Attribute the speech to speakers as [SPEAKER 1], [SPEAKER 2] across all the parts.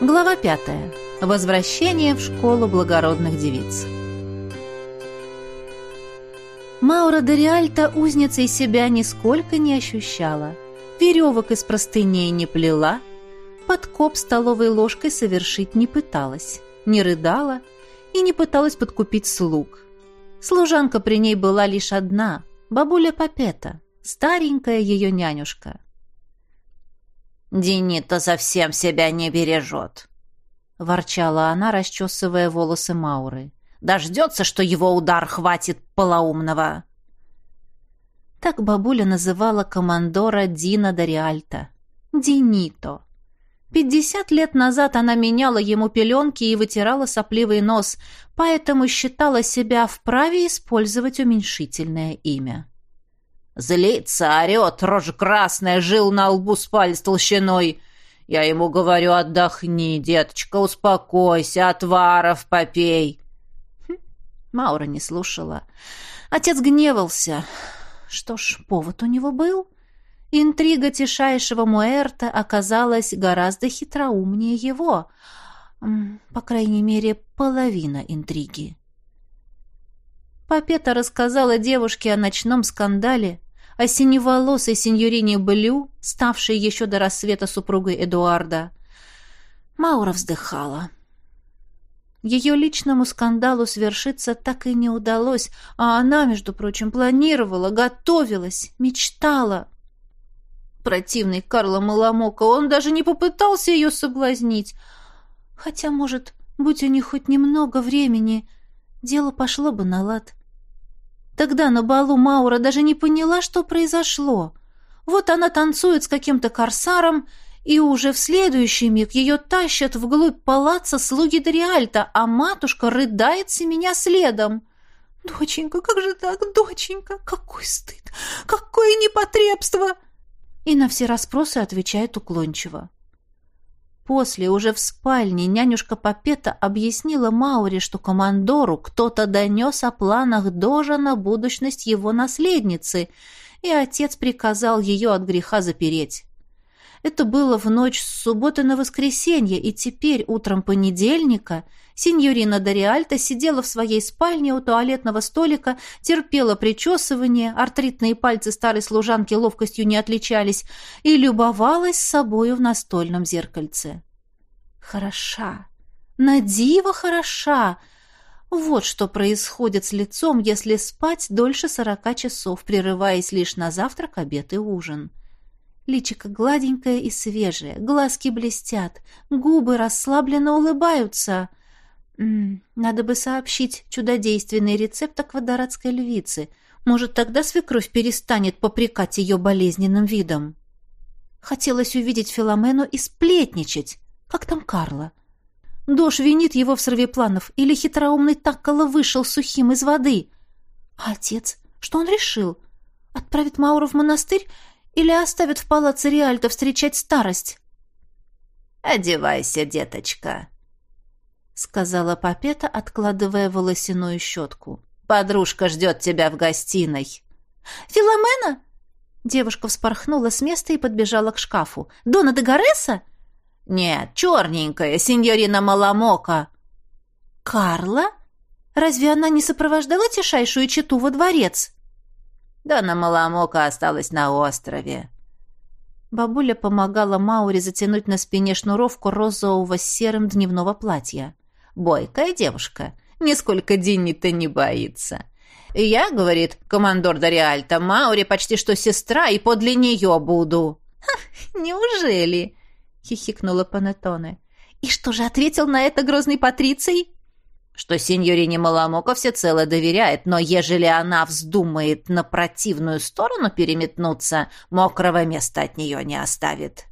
[SPEAKER 1] Глава пятая. Возвращение в школу благородных девиц. Маура де Риальто узницей себя нисколько не ощущала. Веревок из простыней не плела, подкоп столовой ложкой совершить не пыталась, не рыдала и не пыталась подкупить слуг. Служанка при ней была лишь одна, бабуля Папета, старенькая ее нянюшка.
[SPEAKER 2] «Дени-то совсем себя не бережет», — ворчала она, расчесывая волосы Мауры. «Дождется, что его удар хватит полоумного».
[SPEAKER 1] Так бабуля называла командора Дина Дориальта. Динито. Пятьдесят лет назад она меняла ему пеленки и вытирала сопливый нос, поэтому считала себя вправе использовать уменьшительное имя.
[SPEAKER 2] Злится, орет, рожа красная, жил на лбу с палец толщиной. Я ему говорю, отдохни, деточка, успокойся, отваров попей.
[SPEAKER 1] Хм, Маура не слушала. Отец гневался. Что ж, повод у него был. Интрига тишайшего Муэрта оказалась гораздо хитроумнее его. По крайней мере, половина интриги. Папета рассказала девушке о ночном скандале, о синеволосой сеньорине Блю, ставшей еще до рассвета супругой Эдуарда. Маура вздыхала. Ее личному скандалу свершиться так и не удалось, а она, между прочим, планировала, готовилась, мечтала. Противный Карло Маламока, он даже не попытался ее соблазнить. Хотя, может, будь у них хоть немного времени, дело пошло бы на лад. Тогда на балу Маура даже не поняла, что произошло. Вот она танцует с каким-то корсаром, и уже в следующий миг ее тащат вглубь палаца слуги Дориальта, а матушка рыдает меня следом. «Доченька, как же так, доченька? Какой стыд! Какое непотребство!» И на все расспросы отвечает уклончиво. После, уже в спальне, нянюшка Папета объяснила Мауре, что командору кто-то донес о планах Дожа на будущность его наследницы, и отец приказал ее от греха запереть. Это было в ночь с субботы на воскресенье, и теперь, утром понедельника, сеньорина Дориальта сидела в своей спальне у туалетного столика, терпела причесывание, артритные пальцы старой служанки ловкостью не отличались, и любовалась собою в настольном зеркальце. Хороша, надиво хороша! Вот что происходит с лицом, если спать дольше сорока часов, прерываясь лишь на завтрак, обед и ужин. — Личико гладенькое и свежее, глазки блестят, губы расслабленно улыбаются. Надо бы сообщить чудодейственный рецепт аквадоратской львицы. Может, тогда свекровь перестанет попрекать ее болезненным видом. Хотелось увидеть Филомену и сплетничать. Как там Карла? Дош винит его в срыве планов, или хитроумный Таккола вышел сухим из воды. А отец? Что он решил? Отправит Мауру в монастырь или оставят в палаце Риальто встречать старость?»
[SPEAKER 2] «Одевайся, деточка», — сказала Папета, откладывая волосяную щетку. «Подружка ждет тебя в гостиной».
[SPEAKER 1] «Филомена?» Девушка вспорхнула с места и подбежала к шкафу. «Дона де Гареса?»
[SPEAKER 2] «Нет, черненькая, сеньорина Маламока».
[SPEAKER 1] «Карла? Разве она не сопровождала тишайшую читу во дворец?»
[SPEAKER 2] Дона Маламока осталась на острове.
[SPEAKER 1] Бабуля помогала Мауре затянуть на спине шнуровку розового с серым дневного платья.
[SPEAKER 2] Бойкая девушка, нисколько Динни-то не боится. «Я, — говорит командор Дориальто, — Мауре почти что сестра, и подле нее буду».
[SPEAKER 1] «Неужели?» — хихикнула Панеттоне. «И что же ответил на это грозный Патриций?»
[SPEAKER 2] что сеньорине Маламоко всецело доверяет, но ежели она вздумает на противную сторону переметнуться, мокрого места от нее не оставит.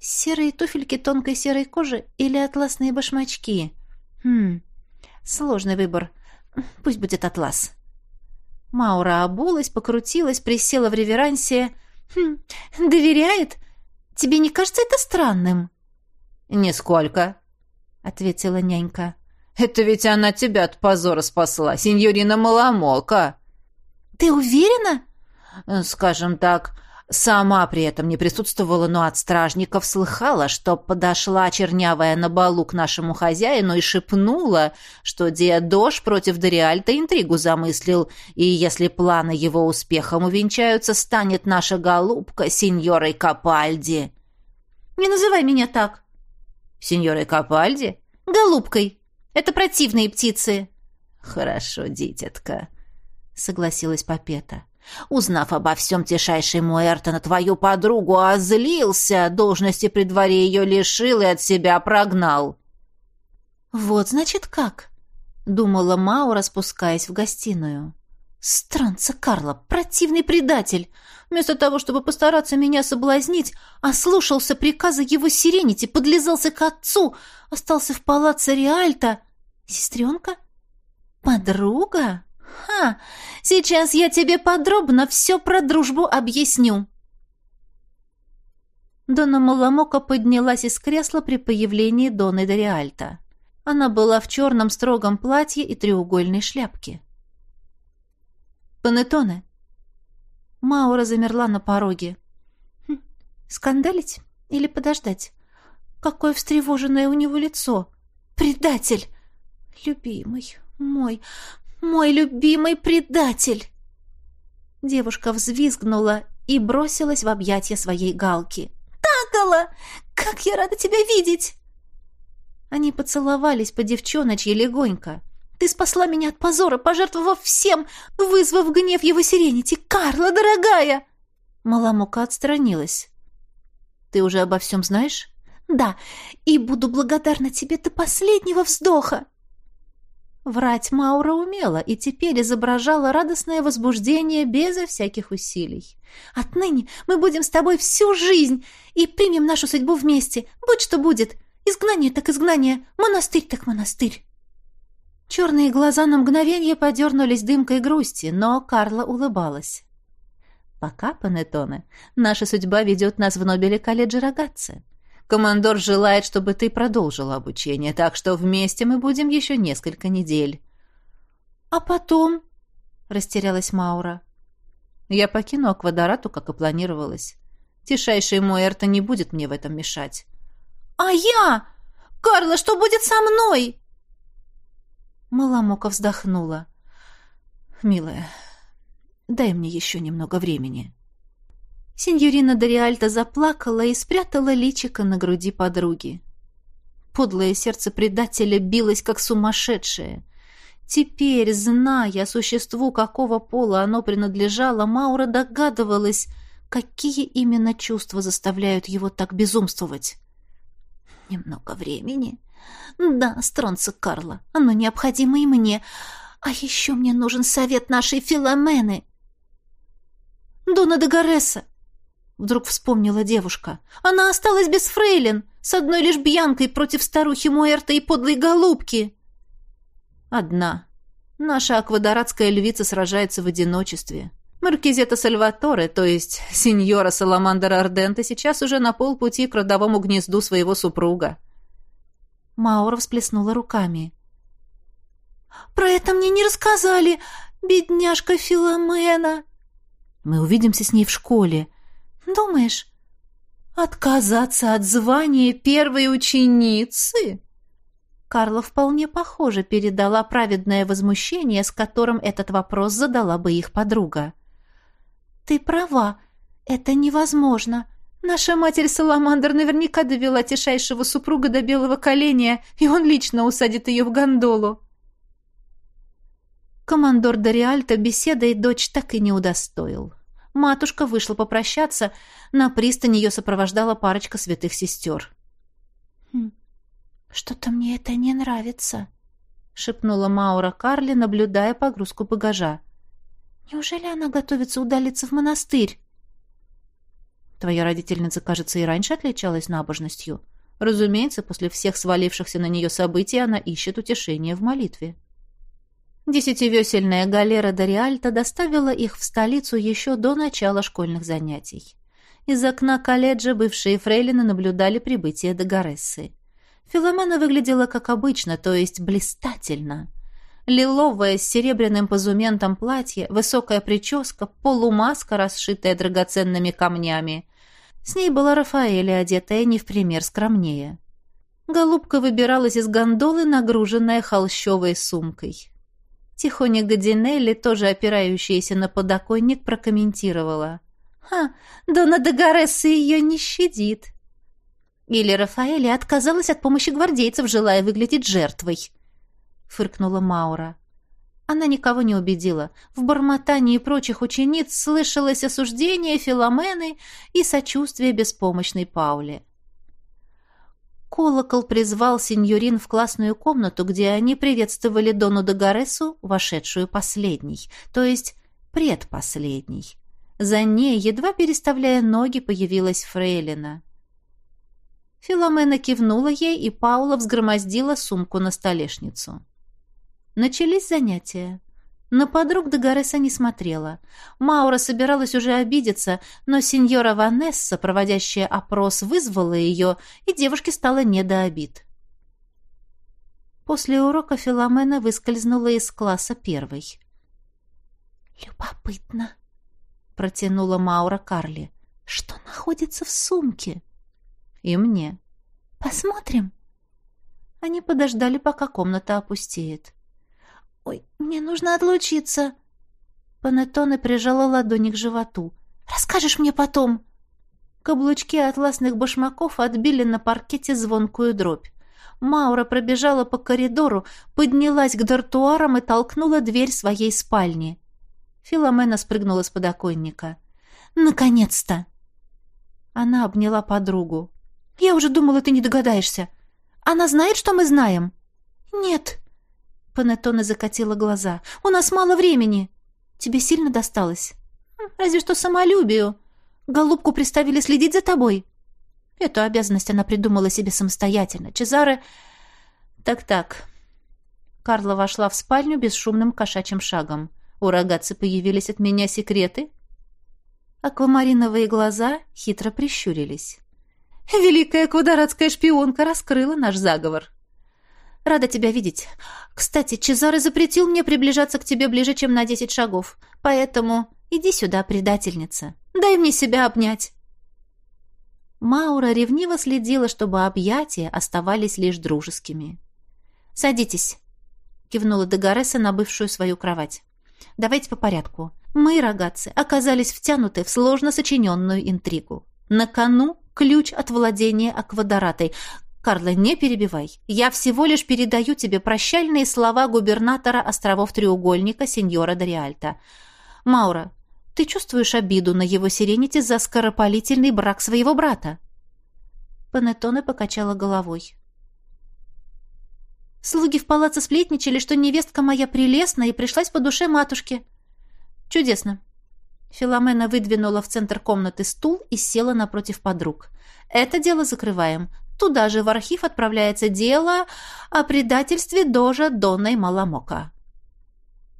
[SPEAKER 1] Серые туфельки тонкой серой кожи или атласные башмачки? Хм, сложный выбор. Пусть будет атлас. Маура обулась, покрутилась, присела в реверансе. Хм, доверяет? Тебе не кажется это странным?
[SPEAKER 2] Нисколько, — ответила нянька. «Это ведь она тебя от позора спасла, сеньорина Маламока!»
[SPEAKER 1] «Ты уверена?»
[SPEAKER 2] «Скажем так, Сама при этом не присутствовала, но от стражников слыхала, что подошла чернявая на балу к нашему хозяину и шепнула, что Диадош против Дориальта интригу замыслил, и если планы его успехом увенчаются, станет наша голубка сеньорой Капальди.
[SPEAKER 1] «Не называй меня так!»
[SPEAKER 2] «Сеньорой Капальди?»
[SPEAKER 1] «Голубкой! Это противные птицы!»
[SPEAKER 2] «Хорошо, дитятка», — согласилась Папета. Узнав обо всем, тишайший Муэрто твою подругу озлился, должности при дворе ее лишил и от себя прогнал.
[SPEAKER 1] «Вот, значит, как?» — думала Маура, спускаясь в гостиную. «Странца Карло, противный предатель! Вместо того, чтобы постараться меня соблазнить, ослушался приказа его сиренити, подлизался к отцу, остался в палаце Риальто. Сестренка? Подруга?» «Ха! Сейчас я тебе подробно все про дружбу объясню!» Дона Маламока поднялась из кресла при появлении Доны Дориальта. Она была в черном строгом платье и треугольной шляпке. «Панеттоне!» Маура замерла на пороге. «Хм, «Скандалить или подождать? Какое встревоженное у него лицо! Предатель! Любимый мой, мой любимый предатель!» Девушка взвизгнула и бросилась в объятия своей галки. «Такала! Как я рада тебя видеть!» Они поцеловались по девчоночьи легонько. «Ты спасла меня от позора, пожертвовав всем, вызвав гнев его сиренити! Карла, дорогая!» Маламука отстранилась. «Ты уже обо всем знаешь?» «Да, и буду благодарна тебе до последнего вздоха!» Врать Маура умела и теперь изображала радостное возбуждение безо всяких усилий. «Отныне мы будем с тобой всю жизнь и примем нашу судьбу вместе, будь что будет. Изгнание так изгнание, монастырь так монастырь». Черные глаза на мгновение подернулись дымкой грусти, но Карла улыбалась. «Пока, Панеттоне, наша судьба ведет нас в Нобеле колледжа Рогатце. Командор желает, чтобы ты продолжила обучение, так что вместе мы будем еще несколько недель». «А потом?» — растерялась Маура. «Я покину Аквадорату, как и планировалось. Тишайший Муэрто не будет мне в этом мешать». «А я? Карла, что будет со мной?»
[SPEAKER 2] Маламока вздохнула. «Милая, дай мне еще немного времени».
[SPEAKER 1] Синьорина Дориальта заплакала и спрятала личико на груди подруги. Подлое сердце предателя билось, как сумасшедшее. Теперь, зная существу, какого пола оно принадлежало, Маура догадывалась, какие именно чувства заставляют его так безумствовать. «Немного времени?» «Да, стронца Карла, оно необходимо и мне. А еще мне нужен совет нашей Филомены». «Дона де Гареса, Вдруг вспомнила девушка. Она осталась без фрейлин, с одной лишь бьянкой против старухи Муэрта и подлой голубки. Одна. Наша аквадоратская львица сражается в одиночестве. Маркизета Сальваторе, то есть сеньора Саламандра Ардента, сейчас уже на полпути к родовому гнезду своего супруга. Маура всплеснула руками. «Про это мне не рассказали, бедняжка Филомена!» «Мы увидимся с ней в школе. Думаешь, отказаться от звания первой ученицы? Карла вполне похоже передала праведное возмущение, с которым этот вопрос задала бы их подруга. «Ты права, это невозможно. Наша матерь Саламандр наверняка довела тишайшего супруга до белого коленя, и он лично усадит ее в гондолу». Командор Дориальто беседой дочь так и не удостоил. Матушка вышла попрощаться, на пристань ее сопровождала парочка святых сестер. «Хм, «Что-то мне это не нравится», — шепнула Маура Карли, наблюдая погрузку багажа. «Неужели она готовится удалиться в монастырь?» «Твоя родительница, кажется, и раньше отличалась набожностью. Разумеется, после всех свалившихся на нее событий она ищет утешение в молитве». Десятивесельная галера Дориальта доставила их в столицу еще до начала школьных занятий. Из окна колледжа бывшие фрейлины наблюдали прибытие Дагарессы. Филомена выглядела как обычно, то есть блистательно. Лиловое с серебряным позументом платье, высокая прическа, полумаска, расшитая драгоценными камнями. С ней была Рафаэля, одетая не в пример скромнее. Голубка выбиралась из гондолы, нагруженная холщовой сумкой. Тихоня Гадинелли, тоже опирающаяся на подоконник, прокомментировала. «Ха, Дона Дагаресса ее не щадит». Или Рафаэля отказалась от помощи гвардейцев, желая выглядеть жертвой. Фыркнула Маура. Она никого не убедила. В бормотании прочих учениц слышалось осуждение Филомены и сочувствие беспомощной Пауле. Колокол призвал сеньорин в классную комнату, где они приветствовали Дону Дагаресу, вошедшую последней, то есть предпоследней. За ней, едва переставляя ноги, появилась Фрейлина. Филомена кивнула ей, и Паула взгромоздила сумку на столешницу. Начались занятия. На подруг Дагареса не смотрела. Маура собиралась уже обидеться, но сеньора Ванесса, проводящая опрос, вызвала ее, и девушке стало не до обид. После урока Филомена выскользнула из класса первой. «Любопытно», — протянула Маура Карли. «Что находится в сумке?» «И мне». «Посмотрим». Они подождали, пока комната опустеет. «Ой, мне нужно отлучиться!» Панеттоне прижала ладони к животу. «Расскажешь мне потом!» Каблучки атласных башмаков отбили на паркете звонкую дробь. Маура пробежала по коридору, поднялась к дартуарам и толкнула дверь своей спальни. Филомена спрыгнула с подоконника. «Наконец-то!» Она обняла подругу. «Я уже думала, ты не догадаешься. Она знает, что мы знаем?» «Нет», Панеттоне закатила глаза. «У нас мало времени!» «Тебе сильно досталось?» «Хм, «Разве что самолюбию. Голубку приставили следить за тобой». Эту обязанность она придумала себе самостоятельно. Чезаре... Так-так. Карла вошла в спальню бесшумным кошачьим шагом. У рогатцы появились от меня секреты. Аквамариновые глаза хитро прищурились. Великая квадратская шпионка раскрыла наш заговор. Рада тебя видеть. Кстати, Чезаре запретил мне приближаться к тебе ближе, чем на десять шагов. Поэтому иди сюда, предательница. Дай мне себя обнять. Маура ревниво следила, чтобы объятия оставались лишь дружескими. «Садитесь», — кивнула Дегареса на бывшую свою кровать. «Давайте по порядку. Мы, рогатцы, оказались втянуты в сложно сочиненную интригу. На кону ключ от владения аквадоратой, Карла, не перебивай. Я всего лишь передаю тебе прощальные слова губернатора островов Треугольника, сеньора Дориальта. Маура, ты чувствуешь обиду на его сирените за скоропалительный брак своего брата?» Панеттоне покачала головой. «Слуги в палаце сплетничали, что невестка моя прелестна и пришлась по душе матушке. Чудесно. Филомена выдвинула в центр комнаты стул и села напротив подруг. «Это дело закрываем. Туда же в архив отправляется дело о предательстве дожа Донной Маламока.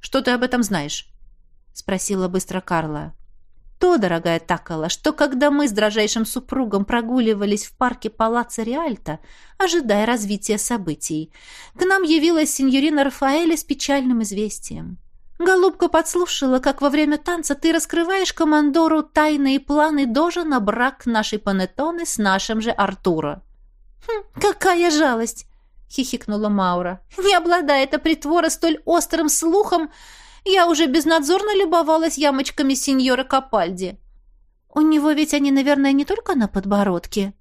[SPEAKER 1] «Что ты об этом знаешь?» — спросила быстро Карла. «То, дорогая Такала, что когда мы с дрожайшим супругом прогуливались в парке Палаццо Риальто, ожидая развития событий, к нам явилась сеньорина Рафаэля с печальным известием». Голубка подслушала, как во время танца ты раскрываешь командору тайные планы Дожа на брак нашей Панеттоны с нашим же Артура. «Хм, какая жалость!» — хихикнула Маура. «Не обладая эта притвора столь острым слухом, я уже безнадзорно любовалась ямочками сеньора Капальди. У него ведь они, наверное, не только на подбородке».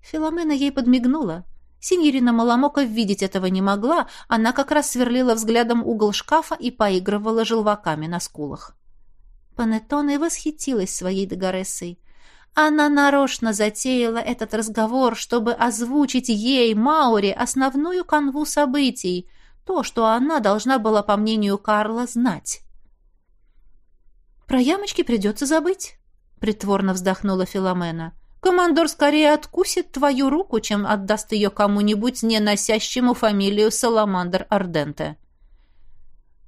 [SPEAKER 1] Филомена ей подмигнула. Синьорина Маламока видеть этого не могла, она как раз сверлила взглядом угол шкафа и поигрывала желваками на скулах. Панеттоне восхитилась своей Дагорессой. Она нарочно затеяла этот разговор, чтобы озвучить ей, Мауре, основную канву событий, то, что она должна была, по мнению Карла, знать. «Про ямочки придется забыть», — притворно вздохнула Филомена. «Командор скорее откусит твою руку, чем отдаст ее кому-нибудь, не носящему фамилию Саламандр Арденте».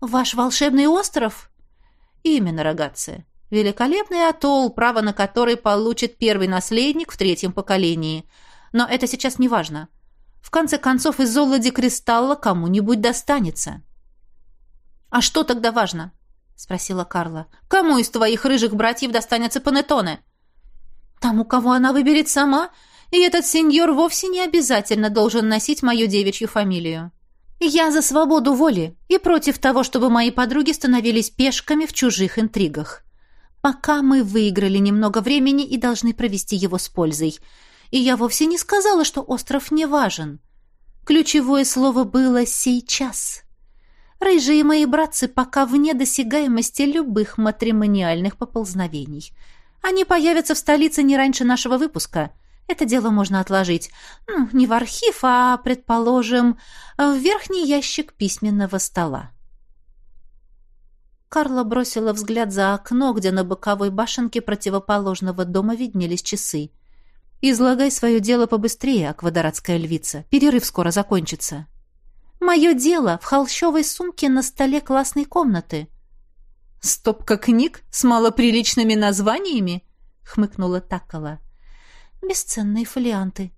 [SPEAKER 1] «Ваш волшебный остров?» «Именно, рогатцы. Великолепный атолл, право на который получит первый наследник в третьем поколении. Но это сейчас не важно. В конце концов, из золоди кристалла кому-нибудь достанется. «А что тогда важно?» — спросила Карла. «Кому из твоих рыжих братьев достанется панеттоне?» «Тому, кого она выберет сама, и этот сеньор вовсе не обязательно должен носить мою девичью фамилию. Я за свободу воли и против того, чтобы мои подруги становились пешками в чужих интригах. Пока мы выиграли немного времени и должны провести его с пользой. И я вовсе не сказала, что остров не важен. Ключевое слово было «сейчас». Рыжие мои братцы пока вне досягаемости любых матримониальных поползновений. Они появятся в столице не раньше нашего выпуска. Это дело можно отложить. Ну, не в архив, а, предположим, в верхний ящик письменного стола. Карла бросила взгляд за окно, где на боковой башенке противоположного дома виднелись часы. «Излагай свое дело побыстрее, аквадоратская львица. Перерыв скоро закончится». Мое дело в холщовой сумке на столе классной комнаты. Стопка книг с малоприличными названиями? хмыкнула Такала. Бесценные фолианты.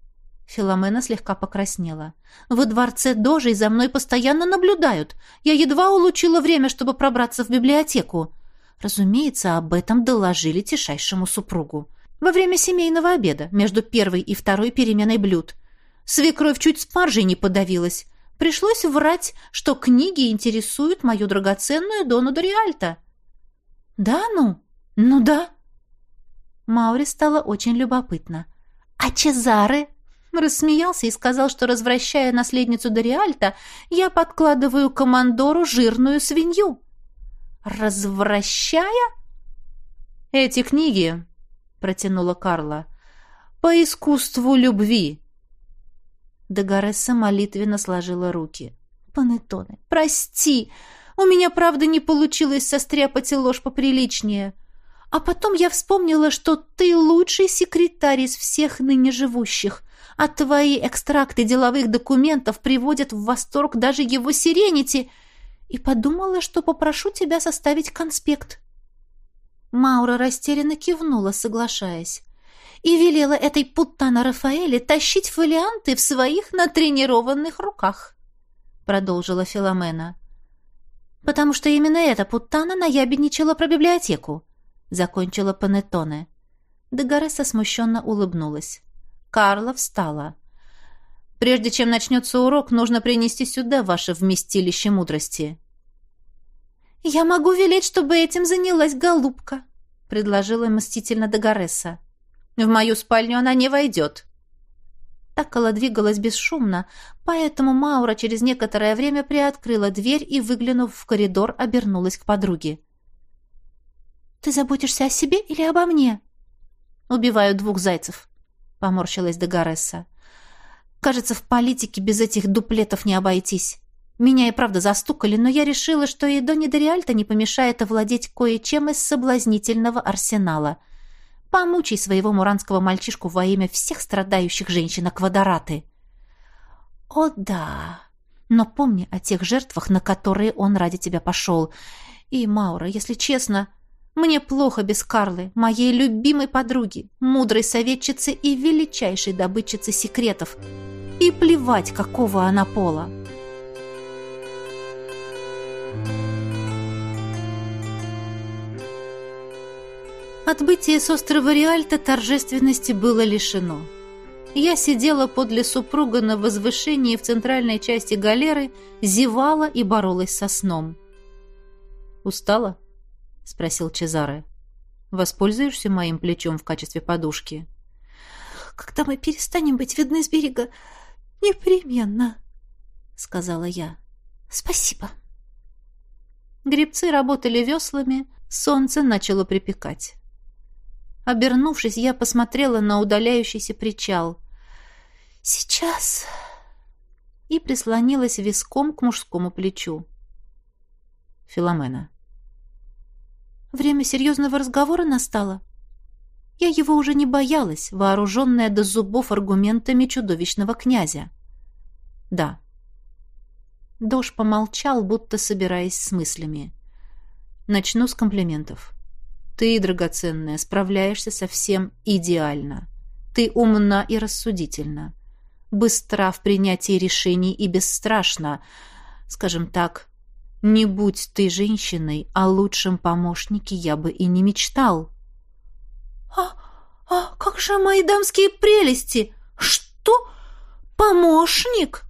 [SPEAKER 1] Филомена слегка покраснела. Во дворце Дожей за мной постоянно наблюдают. Я едва улучила время, чтобы пробраться в библиотеку. Разумеется, об этом доложили тишайшему супругу. Во время семейного обеда, между первой и второй переменой блюд. Свекровь чуть спаржей не подавилась. Пришлось врать, что книги интересуют мою драгоценную Дону Дориальто. «Да ну? Ну да». Маури стало очень любопытно. «А Чезаре?» Рассмеялся и сказал, что, развращая наследницу Дориальто, я подкладываю командору жирную свинью. «Развращая?» «Эти книги», — протянула Карла, — «по искусству любви». Дегаресса молитвенно сложила руки. «Панеттоне, прости! У меня, правда, не получилось состряпать ложь поприличнее. А потом я вспомнила, что ты лучший секретарь из всех ныне живущих, а твои экстракты деловых документов приводят в восторг даже его сиренити, и подумала, что попрошу тебя составить конспект». Маура растерянно кивнула, соглашаясь и велела этой путана Рафаэле тащить фолианты в своих натренированных руках», — продолжила Филомена. «Потому что именно эта путана наябедничала про библиотеку», — закончила Панеттоне. Дегареса смущенно улыбнулась. Карла встала. «Прежде чем начнется урок, нужно принести сюда ваше вместилище мудрости». «Я могу велеть, чтобы этим занялась голубка», — предложила мстительно Дегареса. В мою спальню она не войдет». Такала двигалась бесшумно, поэтому Маура через некоторое время приоткрыла дверь и, выглянув в коридор, обернулась к подруге. «Ты заботишься о себе или обо мне?» «Убиваю двух зайцев», — поморщилась Дегаресса. «Кажется, в политике без этих дуплетов не обойтись. Меня и правда застукали, но я решила, что и Доне Дориальто не помешает овладеть кое-чем из соблазнительного арсенала — Помучай своего муранского мальчишку во имя всех страдающих женщин Аквадораты. О, да. Но помни о тех жертвах, на которые он ради тебя пошел. И, Маура, если честно, мне плохо без Карлы, моей любимой подруги, мудрой советчицы и величайшей добытчицы секретов. И плевать, какого она пола. Отбытие с острова Риальто торжественности было лишено. Я сидела подле супруга на возвышении в центральной части галеры, зевала и боролась со сном. «Устала?» — спросил Чезаре. «Воспользуешься моим плечом в качестве подушки?» «Когда мы перестанем быть видны с берега, непременно», — сказала я. «Спасибо». Гребцы работали веслами, солнце начало припекать. Обернувшись, я посмотрела на удаляющийся причал. «Сейчас...» И прислонилась виском к мужскому плечу. Филомена. «Время серьезного разговора настало?» Я его уже не боялась, вооруженная до зубов аргументами чудовищного князя. «Да». Дош помолчал, будто собираясь с мыслями. «Начну с комплиментов». Ты, драгоценная, справляешься совсем идеально. Ты умна и рассудительна. Быстра в принятии решений и бесстрашна. Скажем так, Не будь ты женщиной, о лучшем помощнике я бы и не мечтал. А, а как же мои дамские прелести? Что? Помощник?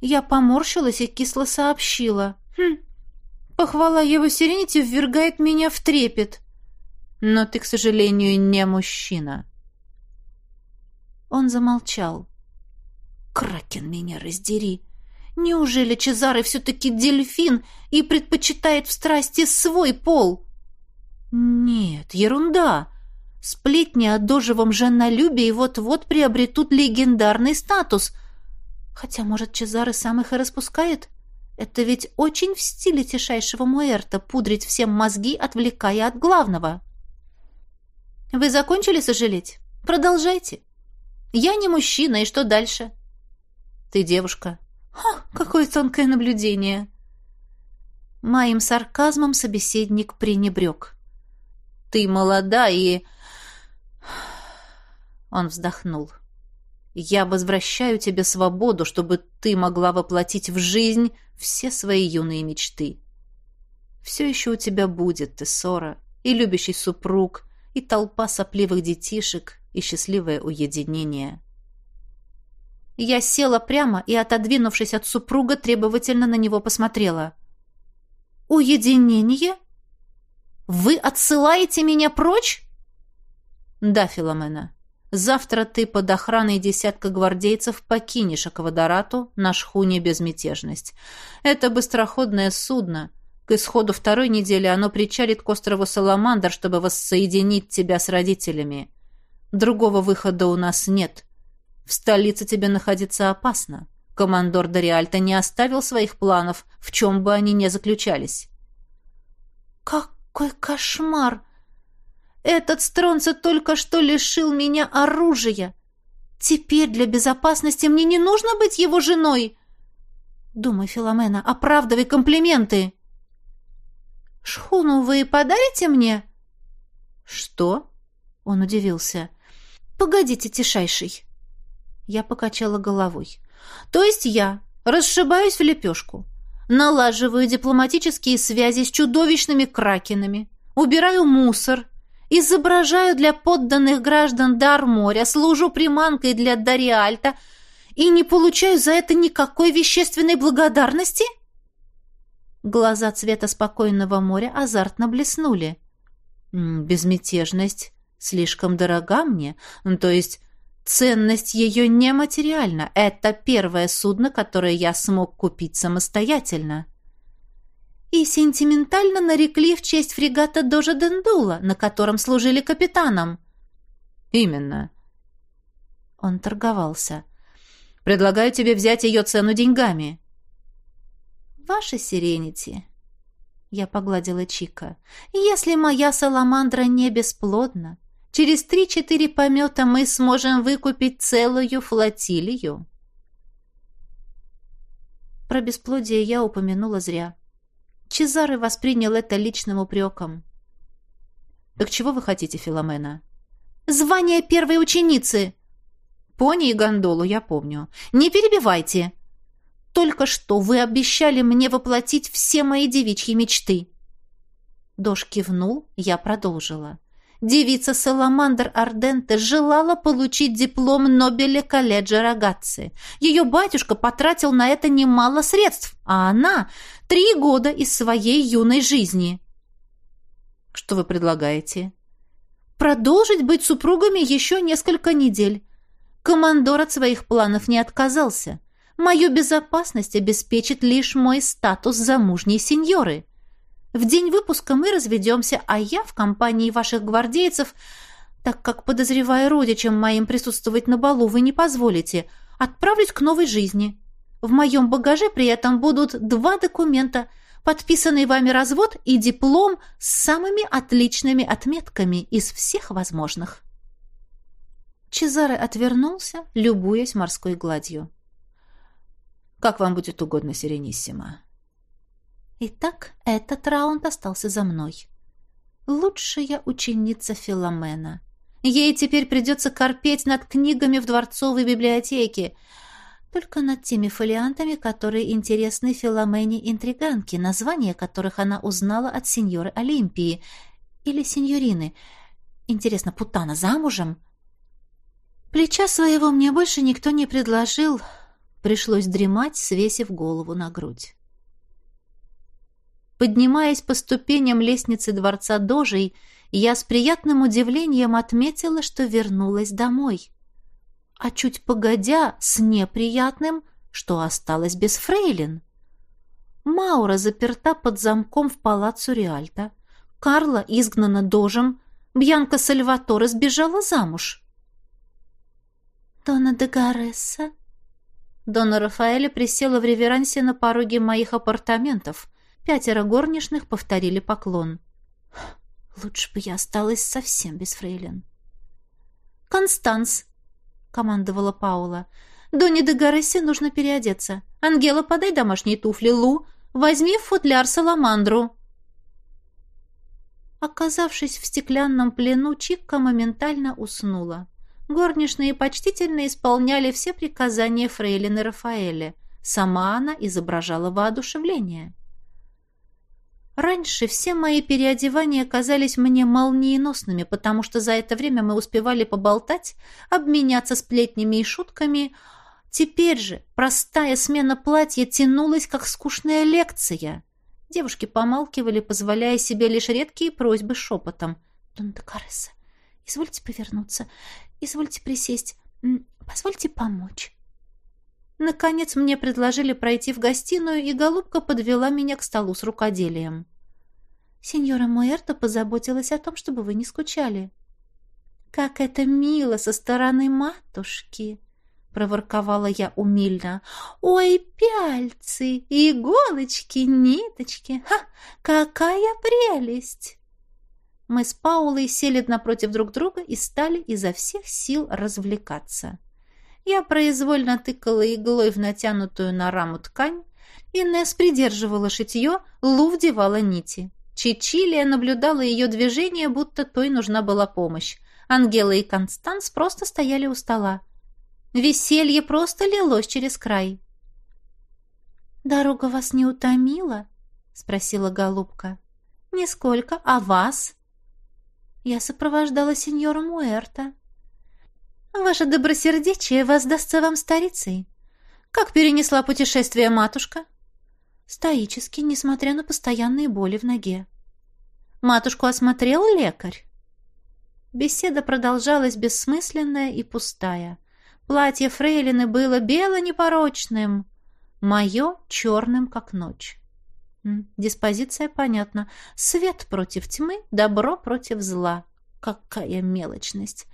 [SPEAKER 1] Я поморщилась и кисло сообщила. Хм, похвала его Сиренити ввергает меня в трепет. Но ты, к сожалению, не мужчина. Он замолчал. Кракен меня раздери. Неужели Чезаре все-таки дельфин и предпочитает в страсти свой пол? Нет, ерунда. Сплетни о доживом женолюбии вот-вот приобретут легендарный статус. Хотя, может, Чезаре сам их и распускает? Это ведь очень в стиле тишайшего Муэрта пудрить всем мозги, отвлекая от главного. Вы закончили сожалеть? Продолжайте. Я не мужчина, и что дальше? Ты девушка. Ха, какое тонкое наблюдение. Моим сарказмом собеседник пренебрег. Ты молода и... Он вздохнул. Я возвращаю тебе свободу, чтобы ты могла воплотить в жизнь все свои юные мечты. Все еще у тебя будет, Тессора, и любящий супруг, и толпа сопливых детишек, и счастливое уединение. Я села прямо и, отодвинувшись от супруга, требовательно на него посмотрела. «Уединение? Вы отсылаете меня прочь?» «Да, Филомена. Завтра ты под охраной десятка гвардейцев покинешь Аквадорату на шхуне «Безмятежность». Это быстроходное судно. К исходу второй недели оно причалит к острову Саламандр, чтобы воссоединить тебя с родителями. Другого выхода у нас нет. В столице тебе находиться опасно. Командор Дориальто не оставил своих планов, в чем бы они ни заключались. «Какой кошмар! Этот Стронце только что лишил меня оружия. Теперь для безопасности мне не нужно быть его женой!» «Думай, Филомена, оправдывай комплименты!» «Шхуну вы подарите мне?» «Что?» — он удивился. «Погодите, тишайший!» Я покачала головой. То есть я расшибаюсь в лепешку, налаживаю дипломатические связи с чудовищными кракенами, убираю мусор, изображаю для подданных граждан дар моря, служу приманкой для Дариальта и не получаю за это никакой вещественной благодарности? Глаза цвета спокойного моря азартно блеснули. Безмятежность слишком дорога мне, то есть Ценность ее нематериальна. Это первое судно, которое я смог купить самостоятельно. И сентиментально нарекли в честь фрегата Дожа Дендула, на котором служили капитаном. Именно. Он торговался. Предлагаю тебе взять ее цену деньгами. Ваша Сиренити. Я погладила Чика. Если моя саламандра не бесплодна, Через три-четыре помета мы сможем выкупить целую флотилию. Про бесплодие я упомянула зря. Чезаре воспринял это личным упреком. «Так чего вы хотите, Филомена?» «Звание первой ученицы!» «Пони и гондолу, я помню. Не перебивайте!» «Только что вы обещали мне воплотить все мои девичьи мечты!» Дож кивнул, я продолжила девица Саламандр Арденте желала получить диплом Нобеля колледжа Рогатцы. Ее батюшка потратил на это немало средств, а она — три года из своей юной жизни. Что вы предлагаете? Продолжить быть супругами еще несколько недель. Командор от своих планов не отказался. Мою безопасность обеспечит лишь мой статус замужней сеньоры. В день выпуска мы разведемся, а я в компании ваших гвардейцев, так как, подозревая родичам моим присутствовать на балу, вы не позволите, отправлюсь к новой жизни. В моем багаже при этом будут два документа, подписанный вами развод и диплом с самыми отличными отметками из всех возможных. Чезаре отвернулся, любуясь морской гладью. «Как вам будет угодно, Сирениссимо», Итак, этот раунд остался за мной. Лучшая ученица Филомена. Ей теперь придется корпеть над книгами в дворцовой библиотеке. Только над теми фолиантами, которые интересны Филомене интриганке, название которых она узнала от сеньоры Олимпии или сеньорины. Интересно, Путана замужем? Плеча своего мне больше никто не предложил. Пришлось дремать, свесив голову на грудь. Поднимаясь по ступеням лестницы дворца Дожей, я с приятным удивлением отметила, что вернулась домой. А чуть погодя, с неприятным, что осталась без фрейлин. Маура заперта под замком в палаццо Риальто. Карла изгнана Дожем. Бьянка Сальваторе сбежала замуж. «Дона де Гаресса?» Дона Рафаэля присела в реверансе на пороге моих апартаментов. Пятеро горничных повторили поклон. Лучше бы я осталась совсем без фрейлин. «Констанс!» — командовала Паула. «Доне де Гарессе нужно переодеться. Ангела, подай домашние туфли. Лу, возьми футляр саламандру». Оказавшись в стеклянном плену, Чикка моментально уснула. Горничные почтительно исполняли все приказания фрейлины Рафаэля. Сама она изображала воодушевление. Раньше все мои переодевания казались мне молниеносными, потому что за это время мы успевали поболтать, обменяться сплетнями и шутками. Теперь же простая смена платья тянулась, как скучная лекция. Девушки помалкивали, позволяя себе лишь редкие просьбы шепотом. «Дон Кареса, извольте повернуться, извольте присесть, позвольте помочь». Наконец мне предложили пройти в гостиную, и голубка подвела меня к столу с рукоделием. «Сеньора Муэрто позаботилась о том, чтобы вы не скучали». «Как это мило со стороны матушки!» — проворковала я умильно. «Ой, пяльцы, иголочки, ниточки! Ха! Какая прелесть!» Мы с Паулой сели напротив друг друга и стали изо всех сил развлекаться. Я произвольно тыкала иглой в натянутую на раму ткань, Инесс придерживала шитье, Лу вдевала нити. Чичилия наблюдала ее движение, будто той нужна была помощь. Ангела и Констанс просто стояли у стола. Веселье просто лилось через край. «Дорога вас не утомила?» — спросила голубка. «Нисколько. А вас?» «Я сопровождала сеньора Муэрта». Ваше добросердечие воздастся вам старицей. Как перенесла путешествие матушка? Стоически, несмотря на постоянные боли в ноге. Матушку осмотрел лекарь? Беседа продолжалась бессмысленная и пустая. Платье фрейлины было бело-непорочным, мое — черным, как ночь. Диспозиция понятна. Свет против тьмы, добро против зла. Какая мелочность!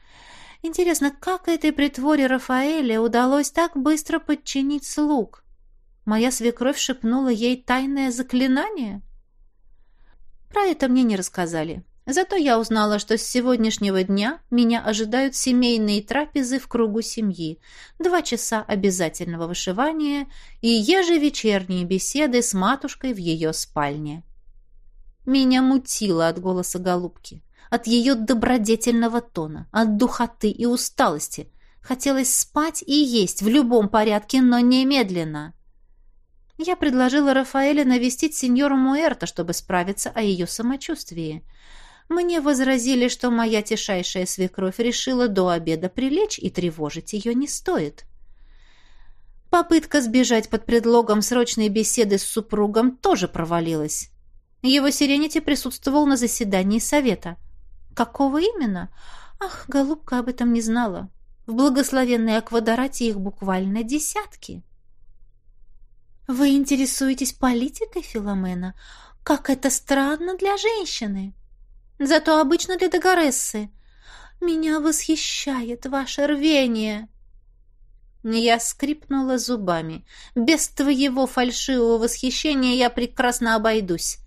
[SPEAKER 1] Интересно, как этой притворе Рафаэля удалось так быстро подчинить слуг? Моя свекровь шепнула ей тайное заклинание? Про это мне не рассказали. Зато я узнала, что с сегодняшнего дня меня ожидают семейные трапезы в кругу семьи, два часа обязательного вышивания и ежевечерние беседы с матушкой в ее спальне. Меня мутило от голоса голубки от ее добродетельного тона, от духоты и усталости. Хотелось спать и есть в любом порядке, но немедленно. Я предложила Рафаэле навестить сеньору Муэрта, чтобы справиться о ее самочувствии. Мне возразили, что моя тишайшая свекровь решила до обеда прилечь, и тревожить ее не стоит. Попытка сбежать под предлогом срочной беседы с супругом тоже провалилась. Его сиренити присутствовал на заседании совета — Какого именно? Ах, голубка об этом не знала. В благословенной Аквадорате их буквально десятки. Вы интересуетесь политикой, Филомена? Как это странно для женщины. Зато обычно для Дагорессы. Меня восхищает ваше рвение. Я скрипнула зубами. Без твоего фальшивого восхищения я прекрасно обойдусь.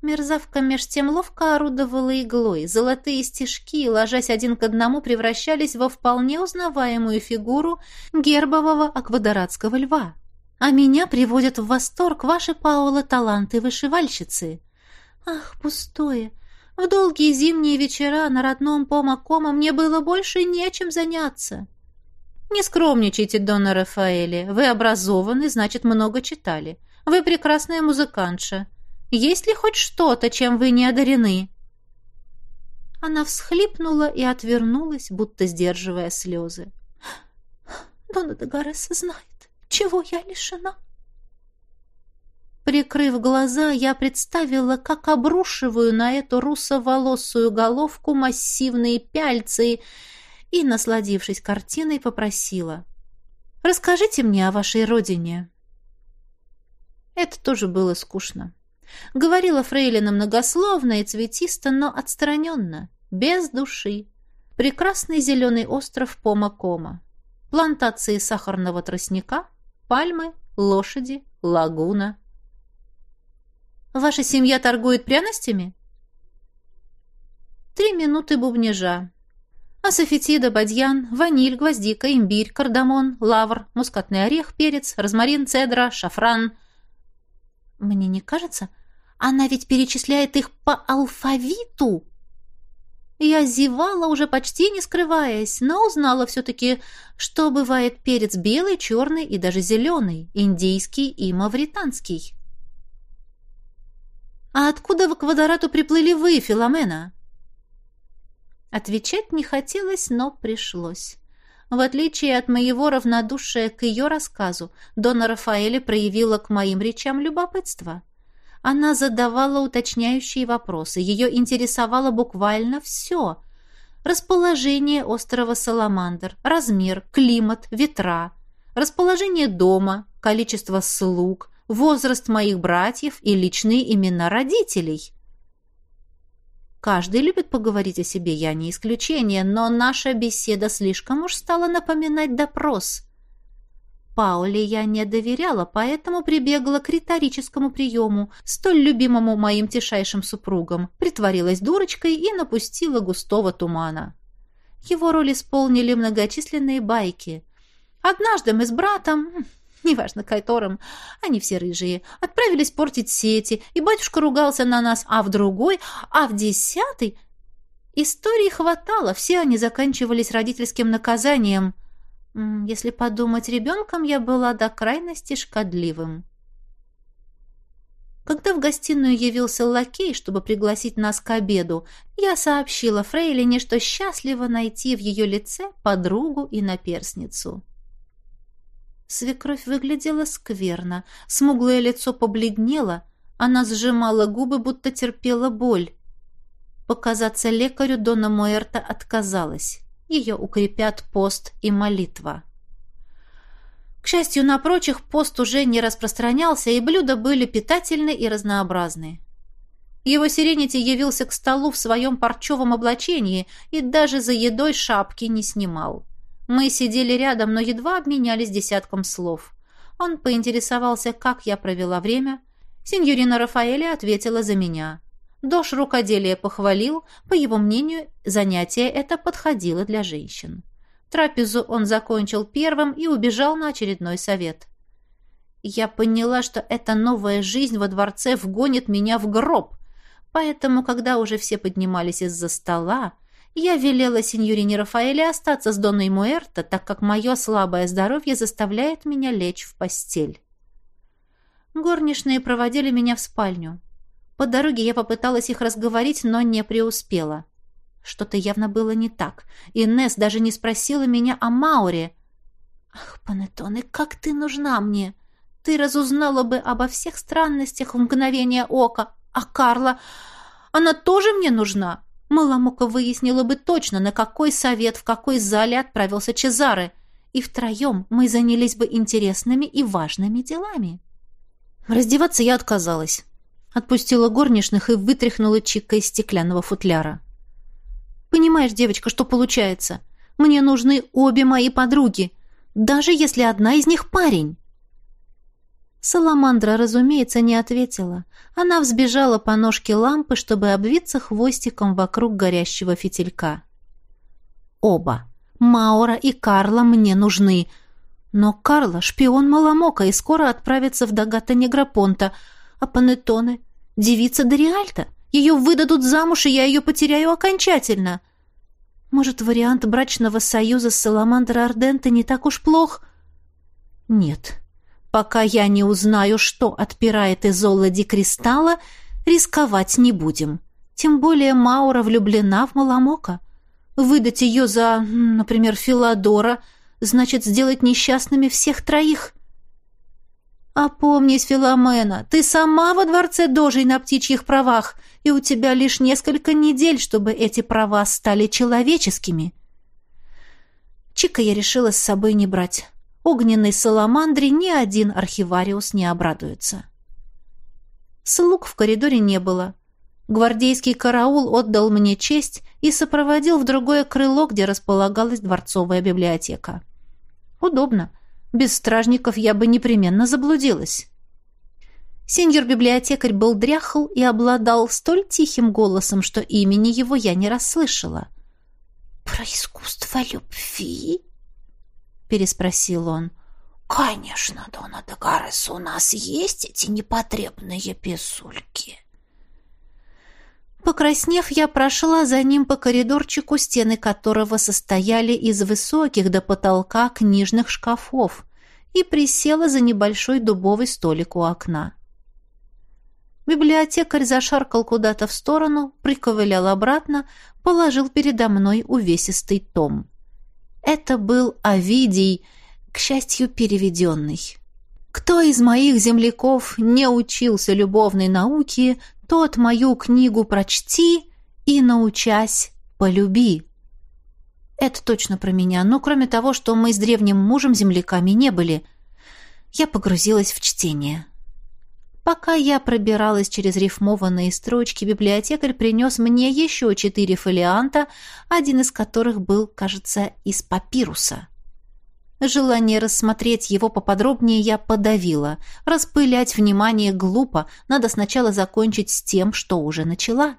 [SPEAKER 1] Мерзавка меж тем ловко орудовала иглой. Золотые стежки, ложась один к одному, превращались во вполне узнаваемую фигуру гербового аквадоратского льва. А меня приводят в восторг ваши, Паула, таланты вышивальщицы. Ах, пустое! В долгие зимние вечера на родном Помакома мне было больше нечем заняться. Не скромничайте, Дона Рафаэле. Вы образованы, значит, много читали. Вы прекрасная музыкантша. Есть ли хоть что-то, чем вы не одарены?» Она всхлипнула и отвернулась, будто сдерживая слезы. «Дона Дегарес знает, чего я лишена». Прикрыв глаза, я представила, как обрушиваю на эту русоволосую головку массивные пяльцы и, насладившись картиной, попросила. «Расскажите мне о вашей родине». Это тоже было скучно. Говорила Фрейлина многословно и цветисто, но отстраненно, без души. Прекрасный зеленый остров Пома-Кома. Плантации сахарного тростника, пальмы, лошади, лагуна. «Ваша семья торгует пряностями?» Три минуты бубнежа. Асофетида, бадьян, ваниль, гвоздика, имбирь, кардамон, лавр, мускатный орех, перец, розмарин, цедра, шафран. Мне не кажется, она ведь перечисляет их по алфавиту. Я зевала, уже почти не скрываясь, но узнала все-таки, что бывает перец белый, черный и даже зеленый, индийский и мавританский. «А откуда в Квадрату приплыли вы, Филомена?» Отвечать не хотелось, но пришлось. В отличие от моего равнодушия к ее рассказу, Дона Рафаэля проявила к моим речам любопытство. Она задавала уточняющие вопросы. Ее интересовало буквально все. Расположение острова Саламандр, размер, климат, ветра, расположение дома, количество слуг, возраст моих братьев и личные имена родителей. Каждый любит поговорить о себе, я не исключение, но наша беседа слишком уж стала напоминать допрос. Пауле я не доверяла, поэтому прибегла к риторическому приему, столь любимому моим тишайшим супругам, притворилась дурочкой и напустила густого тумана. Его роль исполнили многочисленные байки. Однажды мы с братом, неважно которым, они все рыжие, отправились портить сети, и батюшка ругался на нас, а в другой, а в десятый... Историй хватало, все они заканчивались родительским наказанием — если подумать, ребенком я была до крайности шкодливым. Когда в гостиную явился лакей, чтобы пригласить нас к обеду, я сообщила Фрейлине, что счастлива найти в ее лице подругу и наперсницу. Свекровь выглядела скверно, смуглое лицо побледнело, она сжимала губы, будто терпела боль. Показаться лекарю Дона Муэрта отказалась ее укрепят пост и молитва. К счастью, на прочих пост уже не распространялся, и блюда были питательны и разнообразны. Его сиренити явился к столу в своем парчевом облачении и даже за едой шапки не снимал. Мы сидели рядом, но едва обменялись десятком слов. Он поинтересовался, как я провела время. Синьорина Рафаэля ответила за меня. Дош рукоделие похвалил, по его мнению, занятие это подходило для женщин. Трапезу он закончил первым и убежал на очередной совет. Я поняла, что эта новая жизнь во дворце вгонит меня в гроб, поэтому, когда уже все поднимались из-за стола, я велела сеньорине Рафаэле остаться с Донной Муэрто, так как мое слабое здоровье заставляет меня лечь в постель. Горничные проводили меня в спальню. По дороге я попыталась их разговорить, но не преуспела. Что-то явно было не так. Инесс даже не спросила меня о Мауре. «Ах, Панеттоне, как ты нужна мне! Ты разузнала бы обо всех странностях в мгновение ока. А Карла, она тоже мне нужна?» Маламука выяснила бы точно, на какой совет в какой зале отправился Чезаре, и втроем мы занялись бы интересными и важными делами. Раздеваться я отказалась. Отпустила горничных и вытряхнула Чика из стеклянного футляра. «Понимаешь, девочка, что получается? Мне нужны обе мои подруги, даже если одна из них парень». Саламандра, разумеется, не ответила. Она взбежала по ножке лампы, чтобы обвиться хвостиком вокруг горящего фитилька. «Оба, Маура и Карла, мне нужны. Но Карла — шпион Маламока и скоро отправится в Дагата Негропонта, а Панеттоне — девица Дориальта. Ее выдадут замуж, и я ее потеряю окончательно. Может, вариант брачного союза с Саламандр Арденте не так уж плох? Нет. Пока я не узнаю, что отпирает Изола Ди Кристалла, рисковать не будем. Тем более Маура влюблена в Маламока. Выдать ее за, например, Филадора значит сделать несчастными всех троих. «Опомнись, Филомена, ты сама во дворце дожей на птичьих правах, и у тебя лишь несколько недель, чтобы эти права стали человеческими». Чика я решила с собой не брать. Огненной саламандре ни один архивариус не обрадуется. Слуг в коридоре не было. Гвардейский караул отдал мне честь и сопроводил в другое крыло, где располагалась дворцовая библиотека. Удобно. Без стражников я бы непременно заблудилась. Сеньор-библиотекарь был дряхл и обладал столь тихим голосом, что имени его я не расслышала.
[SPEAKER 2] «Про искусство любви?» — переспросил он. «Конечно, Дона де Гарес, у нас есть эти непотребные писульки».
[SPEAKER 1] Покраснев, я прошла за ним по коридорчику, стены которого состояли из высоких до потолка книжных шкафов, и присела за небольшой дубовый столик у окна. Библиотекарь зашаркал куда-то в сторону, приковылял обратно, положил передо мной увесистый том. Это был Овидий, к счастью, переведенный. Кто из моих земляков не учился любовной науке, тот мою книгу прочти и, научась, полюби. Это точно про меня, но кроме того, что мы с древним мужем земляками не были, я погрузилась в чтение. Пока я пробиралась через рифмованные строчки, библиотекарь принес мне еще четыре фолианта, один из которых был, кажется, из папируса. Желание рассмотреть его поподробнее я подавила. Распылять внимание глупо, надо сначала закончить с тем, что уже начала.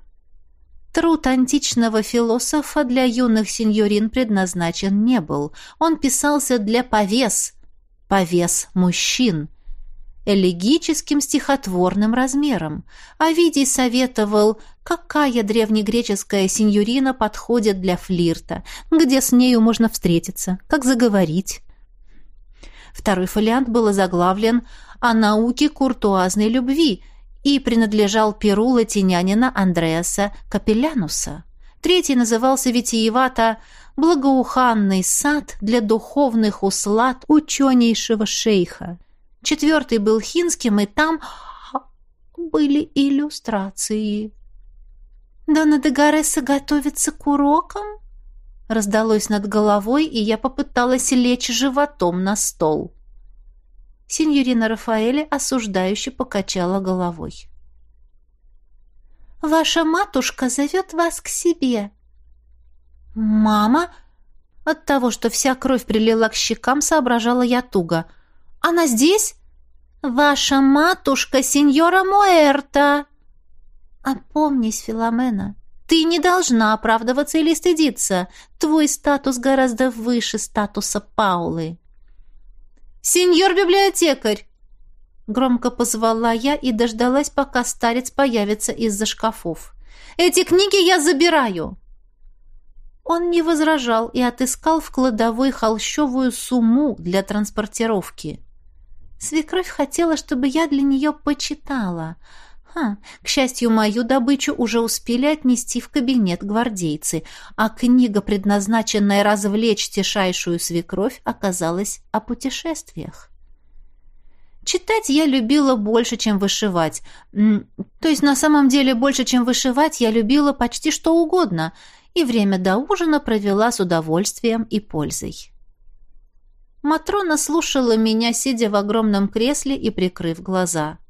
[SPEAKER 1] Труд античного философа для юных сеньорин предназначен не был. Он писался для повес, повес мужчин, элегическим стихотворным размером. Овидий советовал, какая древнегреческая сеньорина подходит для флирта, где с нею можно встретиться, как заговорить. Второй фолиант был заглавлен «О науке куртуазной любви» и принадлежал перу латинянина Андреаса Капеллянуса. Третий назывался витиевато «Благоуханный сад для духовных услад ученейшего шейха». Четвертый был хинским, и там были иллюстрации. «Дона де Гареса готовится к урокам?» Раздалось над головой, и я попыталась лечь животом на стол. Синьорина Рафаэля осуждающе покачала головой. «Ваша матушка зовет вас к себе». «Мама?» От того, что вся кровь прилила к щекам, соображала я туго. «Она здесь?» «Ваша матушка, сеньора Муэрта!» «Опомнись, Филомена, ты не должна оправдываться или стыдиться. Твой статус гораздо выше статуса Паулы. «Сеньор библиотекарь!» Громко позвала я и дождалась, пока старец появится из-за шкафов. «Эти книги я забираю!» Он не возражал и отыскал в кладовой холщовую сумму для транспортировки. Свекровь хотела, чтобы я для нее почитала — Ха, к счастью, мою добычу уже успели отнести в кабинет гвардейцы, а книга, предназначенная развлечь тишайшую свекровь, оказалась о путешествиях. Читать я любила больше, чем вышивать. То есть на самом деле больше, чем вышивать, я любила почти что угодно, и время до ужина провела с удовольствием и пользой. Матрона слушала меня, сидя в огромном кресле и прикрыв глаза. —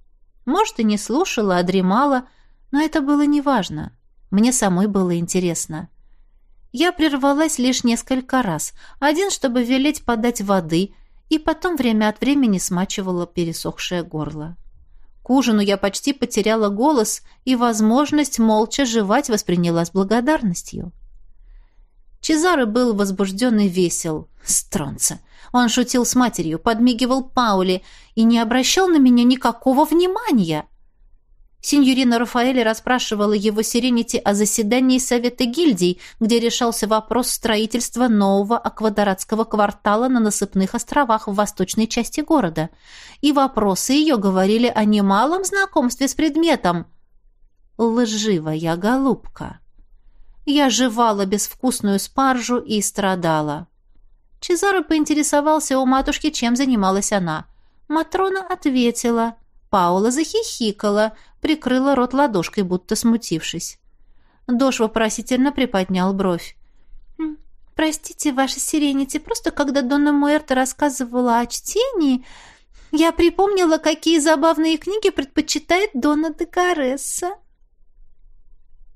[SPEAKER 1] может, и не слушала, а дремала, но это было неважно. Мне самой было интересно. Я прервалась лишь несколько раз. Один, чтобы велеть подать воды, и потом время от времени смачивала пересохшее горло. К ужину я почти потеряла голос, и возможность молча жевать восприняла с благодарностью. Чезаро был возбужден и весел. Стронца. Он шутил с матерью, подмигивал Пауле и не обращал на меня никакого внимания. Синьорина Рафаэль расспрашивала его Сиренити о заседании Совета гильдий, где решался вопрос строительства нового аквадоратского квартала на насыпных островах в восточной части города. И вопросы ее говорили о немалом знакомстве с предметом. Лживая голубка. Я жевала безвкусную спаржу и страдала. Чезаро поинтересовался у матушки, чем занималась она. Матрона ответила. Паула захихикала, прикрыла рот ладошкой, будто смутившись. Дош вопросительно приподнял бровь. «Простите, ваша сиренити, просто когда Донна Муэрта рассказывала о чтении, я припомнила, какие забавные книги предпочитает Донна де Гаресса».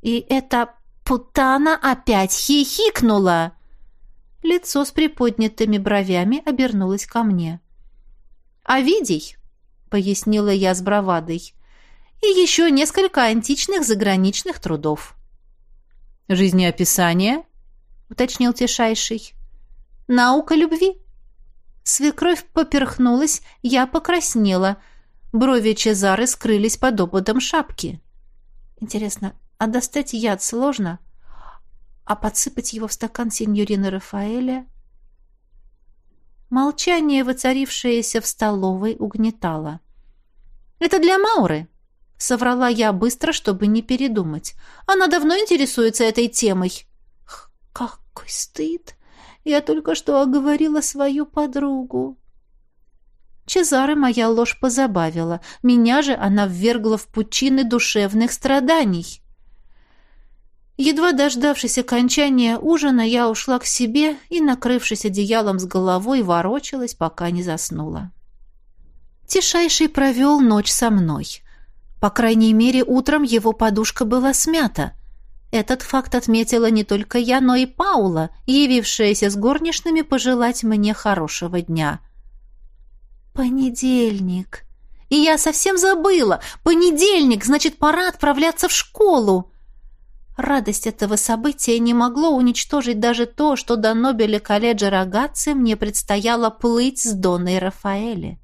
[SPEAKER 1] «И эта путана опять хихикнула!» Лицо с приподнятыми бровями обернулось ко мне. «Овидий», — пояснила я с бравадой, — «и еще несколько античных заграничных трудов». «Жизнеописание?» — уточнил Тишайший. «Наука любви». Свекровь поперхнулась, я покраснела. Брови Чезары скрылись под ободом шапки. «Интересно, а достать яд сложно?» а подсыпать его в стакан сеньорины Рафаэля... Молчание, воцарившееся в столовой, угнетало. «Это для Мауры», — соврала я быстро, чтобы не передумать. «Она давно интересуется этой темой». «Какой стыд! Я только что оговорила свою подругу». Чезары моя ложь позабавила. Меня же она ввергла в пучины душевных страданий. Едва дождавшись окончания ужина, я ушла к себе и, накрывшись одеялом с головой, ворочалась, пока не заснула. Тишайший провел ночь со мной. По крайней мере, утром его подушка была смята. Этот факт отметила не только я, но и Паула, явившаяся с горничными пожелать мне хорошего дня. «Понедельник!» И я совсем забыла! Понедельник, значит, пора отправляться в школу!» Радость этого события не могло уничтожить даже то, что до Нобеля колледжа Рогатцы мне предстояло плыть с Донной Рафаэле.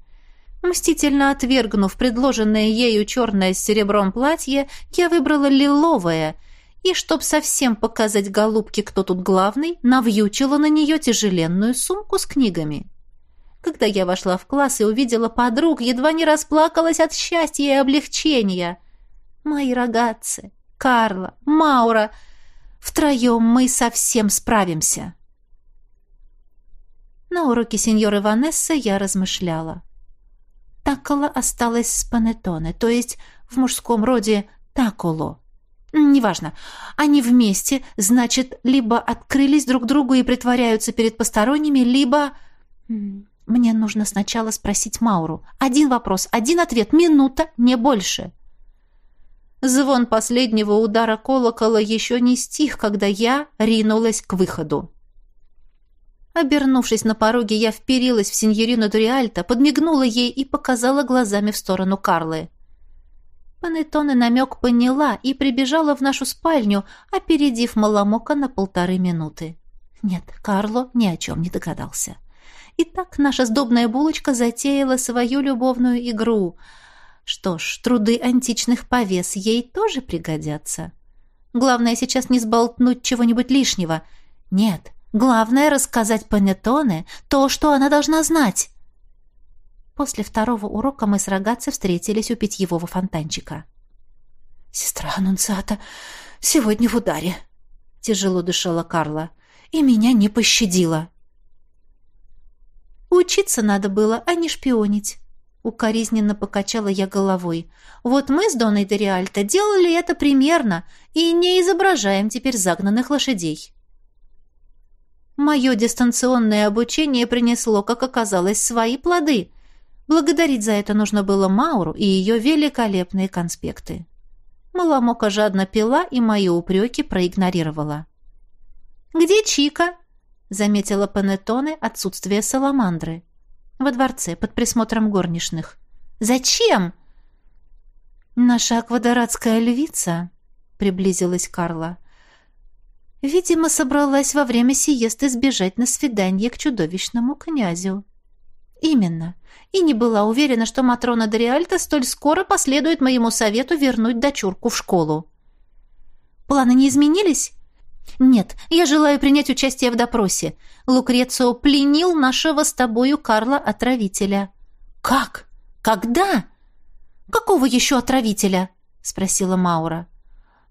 [SPEAKER 1] Мстительно отвергнув предложенное ею черное с серебром платье, я выбрала лиловое, и, чтоб совсем показать голубке, кто тут главный, навьючила на нее тяжеленную сумку с книгами. Когда я вошла в класс и увидела подруг, едва не расплакалась от счастья и облегчения. Мои рогатцы! Карла, Маура. Втроем мы совсем справимся. На уроке сеньоры Ванессы я размышляла. Такола осталась с Панеттоне, то есть в мужском роде Таколо. Неважно. Они вместе, значит, либо открылись друг другу и притворяются перед посторонними, либо... Мне нужно сначала спросить Мауру. Один вопрос, один ответ, минута, не больше. Звон последнего удара колокола еще не стих, когда я ринулась к выходу. Обернувшись на пороге, я вперилась в сеньорину Дуриальто, подмигнула ей и показала глазами в сторону Карлы. Панеттоне намек поняла и прибежала в нашу спальню, опередив Маламока на полторы минуты. Нет, Карло ни о чем не догадался. Итак, наша сдобная булочка затеяла свою любовную игру — что ж, труды античных повес ей тоже пригодятся. Главное сейчас не сболтнуть чего-нибудь лишнего. Нет, главное рассказать Панеттоне то, что она должна знать. После второго урока мы с Рогатцей встретились у питьевого фонтанчика. «Сестра Аннунциата сегодня в ударе», — тяжело дышала Карла, — «и меня не пощадила». Учиться надо было, а не шпионить. Укоризненно покачала я головой. Вот мы с Доной де Реальто делали это примерно и не изображаем теперь загнанных лошадей. Мое дистанционное обучение принесло, как оказалось, свои плоды. Благодарить за это нужно было Мауру и ее великолепные конспекты. Маламока жадно пила и мои упреки проигнорировала. «Где Чика?» — заметила Панеттоне отсутствие саламандры. Во дворце, под присмотром горничных. «Зачем?» «Наша аквадоратская львица», — приблизилась Карла, — «видимо, собралась во время сиесты сбежать на свидание к чудовищному князю». Именно. И не была уверена, что Матрона Дориальта столь скоро последует моему совету вернуть дочурку в школу. Планы не изменились? Нет, я желаю принять участие в допросе. Лукрецио пленил нашего с тобою Карла-отравителя. Как? Когда? Какого еще отравителя? Спросила Маура.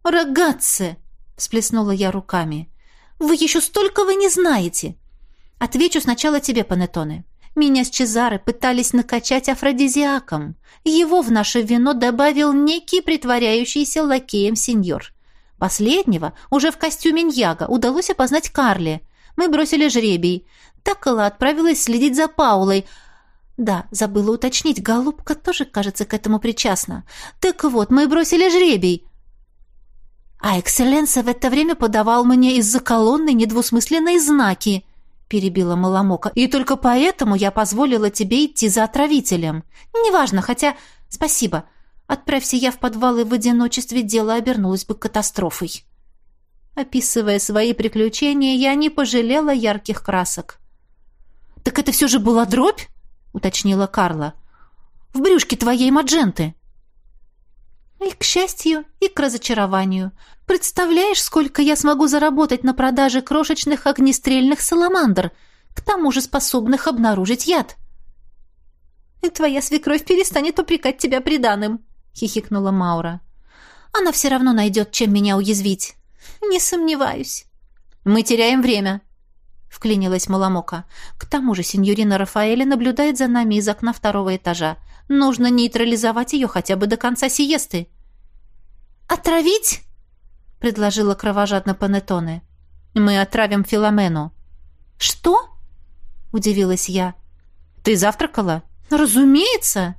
[SPEAKER 1] Рогатце, всплеснула я руками. Вы еще столько вы не знаете. Отвечу сначала тебе, Панеттоне. Меня с Чезаре пытались накачать афродизиаком. Его в наше вино добавил некий притворяющийся лакеем сеньор. Последнего, уже в костюме Ньяга, удалось опознать Карли. Мы бросили жребий. Такала отправилась следить за Паулой. Да, забыла уточнить, голубка тоже, кажется, к этому причастна. Так вот, мы бросили жребий. А экселленса в это время подавал мне из-за колонны недвусмысленные знаки, перебила Маломока. И только поэтому я позволила тебе идти за отравителем. Неважно, хотя... Спасибо. Отправься я в подвал и в одиночестве, дело обернулось бы катастрофой. Описывая свои приключения, я не пожалела ярких красок. «Так это все же была дробь?» — уточнила Карла. «В брюшке твоей мадженты». И к счастью, и к разочарованию. Представляешь, сколько я смогу заработать на продаже крошечных огнестрельных саламандр, к тому же способных обнаружить яд? И твоя свекровь перестанет упрекать тебя приданым, хихикнула Маура. Она все равно найдет, чем меня уязвить. Не сомневаюсь. Мы теряем время, вклинилась Маламока. К тому же сеньорина Рафаэля наблюдает за нами из окна второго этажа. Нужно нейтрализовать ее хотя бы до конца сиесты. «Отравить?» — предложила кровожадно Панеттоне. «Мы отравим Филомену». «Что?» — удивилась я. «Ты завтракала?» «Разумеется!»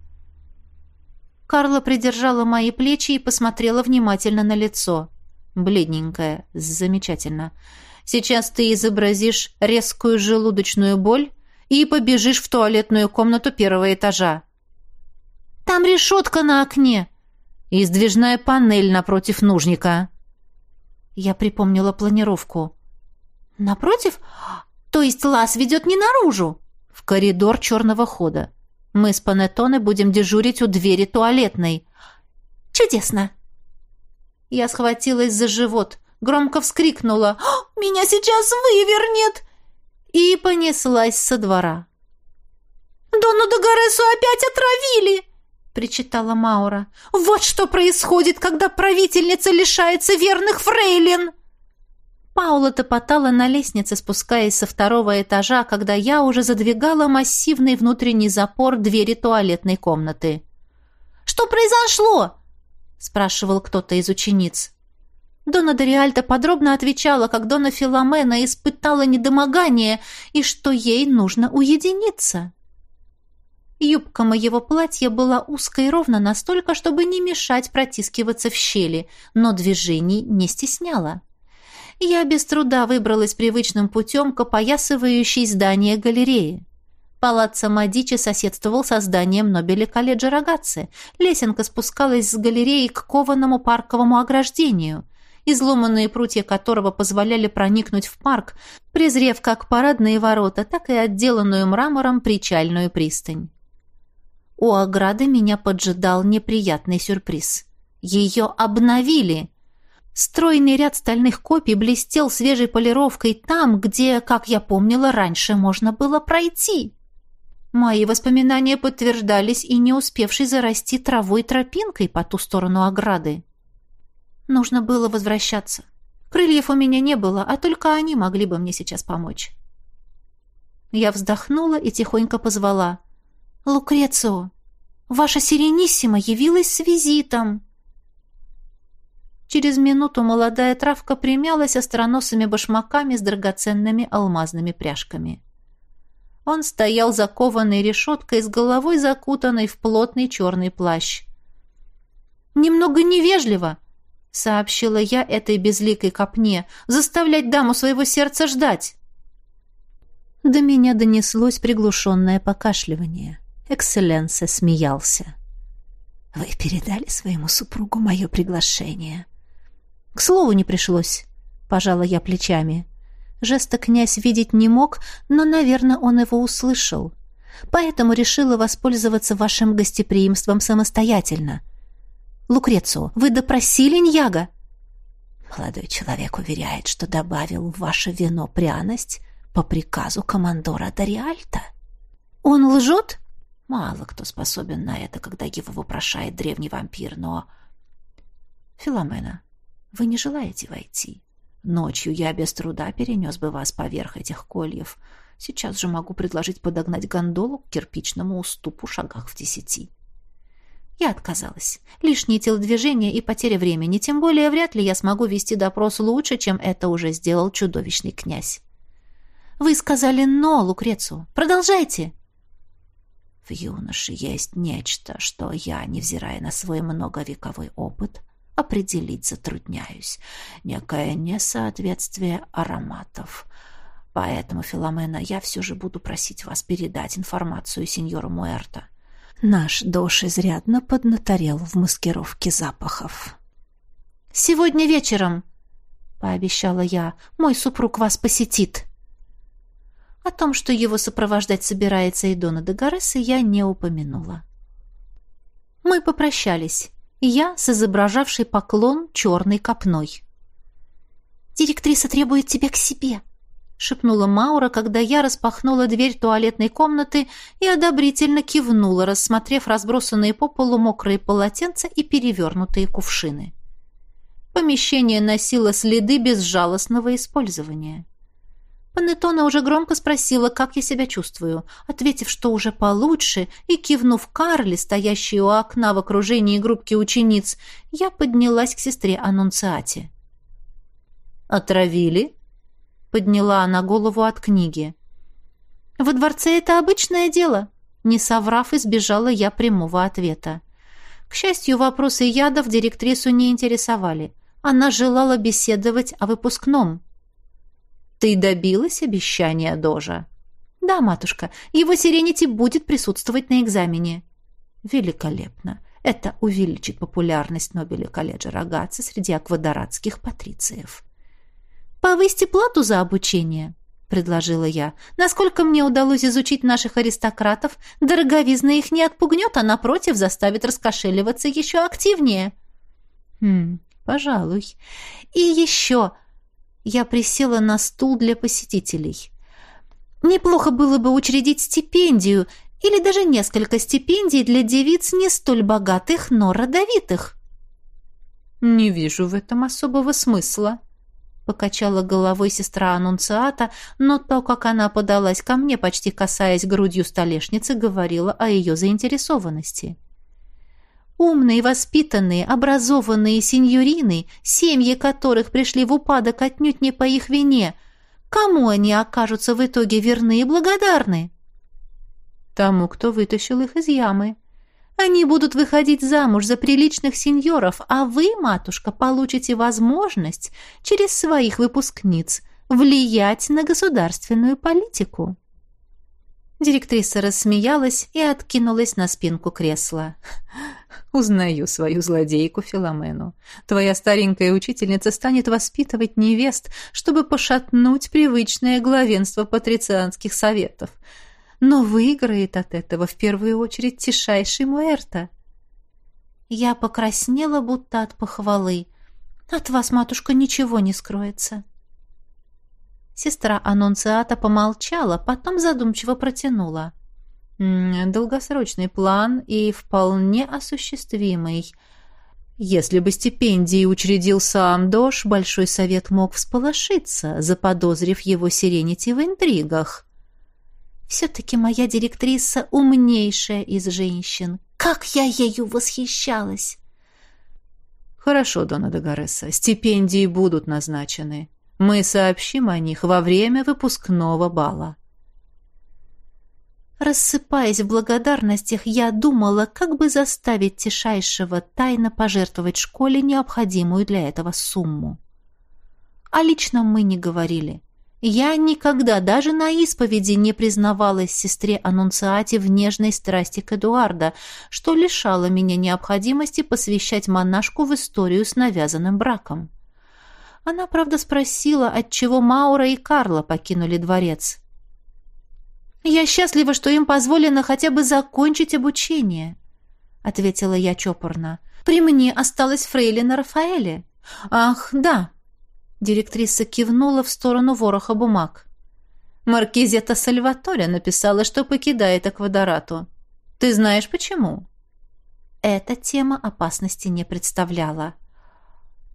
[SPEAKER 1] Карла придержала мои плечи и посмотрела внимательно на лицо. Бледненькая, замечательно. «Сейчас ты изобразишь резкую желудочную боль и побежишь в туалетную комнату первого этажа. Там решетка на окне. И сдвижная панель напротив нужника. Я припомнила планировку. Напротив? То есть лаз ведет не наружу? В коридор черного хода. Мы с Панеттоне будем дежурить у двери туалетной. Чудесно. Я схватилась за живот, громко вскрикнула «Меня сейчас вывернет!» и понеслась со двора. «Донну Дагоресу опять отравили!» — причитала Маура. «Вот что происходит, когда правительница лишается верных фрейлин!» Паула топотала на лестнице, спускаясь со второго этажа, когда я уже задвигала массивный внутренний запор двери туалетной комнаты. «Что произошло?» — спрашивал кто-то из учениц. Дона Дориальта подробно отвечала, как Дона Филомена испытала недомогание и что ей нужно уединиться. Юбка моего платья была узкой ровно настолько, чтобы не мешать протискиваться в щели, но движений не стесняла. Я без труда выбралась привычным путем к опоясывающей здание галереи. Палаццо Мадичи соседствовал со зданием Нобеля колледжа Рогаци. Лесенка спускалась с галереи к кованому парковому ограждению, изломанные прутья которого позволяли проникнуть в парк, презрев как парадные ворота, так и отделанную мрамором причальную пристань. У ограды меня поджидал неприятный сюрприз. Ее обновили. Стройный ряд стальных копий блестел свежей полировкой там, где, как я помнила, раньше можно было пройти. Мои воспоминания подтверждались и не успевшей зарасти травой тропинкой по ту сторону ограды. Нужно было возвращаться. Крыльев у меня не было, а только они могли бы мне сейчас помочь. Я вздохнула и тихонько позвала — «Лукрецио, ваша Сирениссима явилась с визитом!» Через минуту молодая травка примялась остроносыми башмаками с драгоценными алмазными пряжками. Он стоял закованной решеткой с головой закутанной в плотный черный плащ. «Немного невежливо», — сообщила я этой безликой копне, — «заставлять даму своего сердца ждать». До меня донеслось приглушенное покашливание. Экселленсе смеялся. «Вы передали своему супругу мое приглашение?» «К слову не пришлось», — пожала я плечами. Жеста князь видеть не мог, но, наверное, он его услышал. поэтому решила воспользоваться вашим гостеприимством самостоятельно. Лукрецу, вы допросили Ньяга?» Молодой человек уверяет, что добавил в ваше вино пряность по приказу командора Дариальта. «Он лжет?» Мало кто способен на это, когда его вопрошает древний вампир, но... Филомена, вы не желаете войти? Ночью я без труда перенес бы вас поверх этих кольев. Сейчас же могу предложить подогнать гондолу к кирпичному уступу шагах в десяти. Я отказалась. Лишние телодвижения и потеря времени, тем более вряд ли я смогу вести допрос лучше, чем это уже сделал чудовищный князь. Вы сказали «но», Лукрецу. Продолжайте. В юноше есть нечто, что я, невзирая на свой многовековой опыт, определить затрудняюсь. Некое несоответствие ароматов. Поэтому, Филомена, я все же буду просить вас передать информацию сеньору Муэрто. Наш Дош изрядно поднаторел в маскировке запахов. «Сегодня вечером», — пообещала я, — «мой супруг вас посетит». О том, что его сопровождать собирается и Дона де Гареса, я не упомянула. Мы попрощались я с изображавшей поклон черной копной. «Директриса требует тебя к себе», — шепнула Маура, когда я распахнула дверь туалетной комнаты и одобрительно кивнула, рассмотрев разбросанные по полу мокрые полотенца и перевернутые кувшины. Помещение носило следы безжалостного использования. Панеттона уже громко спросила, как я себя чувствую. Ответив, что уже получше, и кивнув Карли, стоящей у окна в окружении группки учениц, я поднялась к сестре Аннунциате.
[SPEAKER 2] «Отравили?» — подняла она голову от книги.
[SPEAKER 1] «Во дворце это обычное дело», — не соврав, избежала я прямого ответа. К счастью, вопросы ядов директрису не интересовали. Она желала беседовать о выпускном —
[SPEAKER 2] ты добилась обещания Дожа?
[SPEAKER 1] Да, матушка, его Сиренити будет присутствовать на экзамене.
[SPEAKER 2] Великолепно. Это увеличит популярность Нобеля колледжа Рогатца среди аквадоратских патрициев.
[SPEAKER 1] «Повысьте плату за обучение», — предложила я. «Насколько мне удалось изучить наших аристократов, дороговизна их не отпугнет, а, напротив, заставит раскошеливаться еще активнее».
[SPEAKER 2] «Хм, пожалуй.
[SPEAKER 1] И еще...» Я присела на стул для посетителей. Неплохо было бы учредить стипендию или даже несколько стипендий для девиц не столь богатых, но родовитых.
[SPEAKER 2] «Не вижу в этом особого смысла», — покачала головой сестра Аннунциата, но то, как она подалась ко мне, почти касаясь грудью столешницы, говорила о ее заинтересованности.
[SPEAKER 1] Умные, воспитанные, образованные сеньорины, семьи которых пришли в упадок отнюдь не по их вине. Кому они окажутся в итоге верны и благодарны?
[SPEAKER 2] Тому, кто вытащил их из ямы.
[SPEAKER 1] Они будут выходить замуж за приличных сеньоров, а вы, матушка, получите возможность через своих выпускниц влиять на государственную политику. Директриса рассмеялась и откинулась на спинку кресла.
[SPEAKER 2] Узнаю свою злодейку Филомену. Твоя старенькая учительница станет воспитывать невест, чтобы пошатнуть привычное главенство патрицианских советов. Но выиграет от этого в первую очередь тишайший Муэрта.
[SPEAKER 1] Я покраснела, будто от похвалы. От вас, матушка, ничего не скроется. Сестра Аннунциата помолчала, потом задумчиво протянула.
[SPEAKER 2] Долгосрочный план и вполне осуществимый. Если бы стипендии учредил сам Дош, Большой Совет мог всполошиться, заподозрив его сиренити в интригах.
[SPEAKER 1] Все-таки моя директриса умнейшая из женщин. Как я ею восхищалась!
[SPEAKER 2] Хорошо, Дона Дагареса, стипендии будут назначены. Мы сообщим о них во время выпускного бала.
[SPEAKER 1] Рассыпаясь в благодарностях, я думала, как бы заставить Тишайшего тайно пожертвовать школе необходимую для этого сумму. О личном мы не говорили. Я никогда даже на исповеди не признавалась сестре Аннунциате в нежной страсти к Эдуарда, что лишало меня необходимости посвящать монашку в историю с навязанным браком. Она, правда, спросила, отчего Маура и Карла покинули дворец. «Я счастлива, что им позволено хотя бы закончить обучение», — ответила я чопорно. «При мне осталась фрейлина Рафаэле». «Ах, да», — директриса кивнула в сторону вороха бумаг. «Маркизета Сальваторе написала, что покидает Аквадорату. Ты знаешь, почему?» Эта тема опасности не представляла.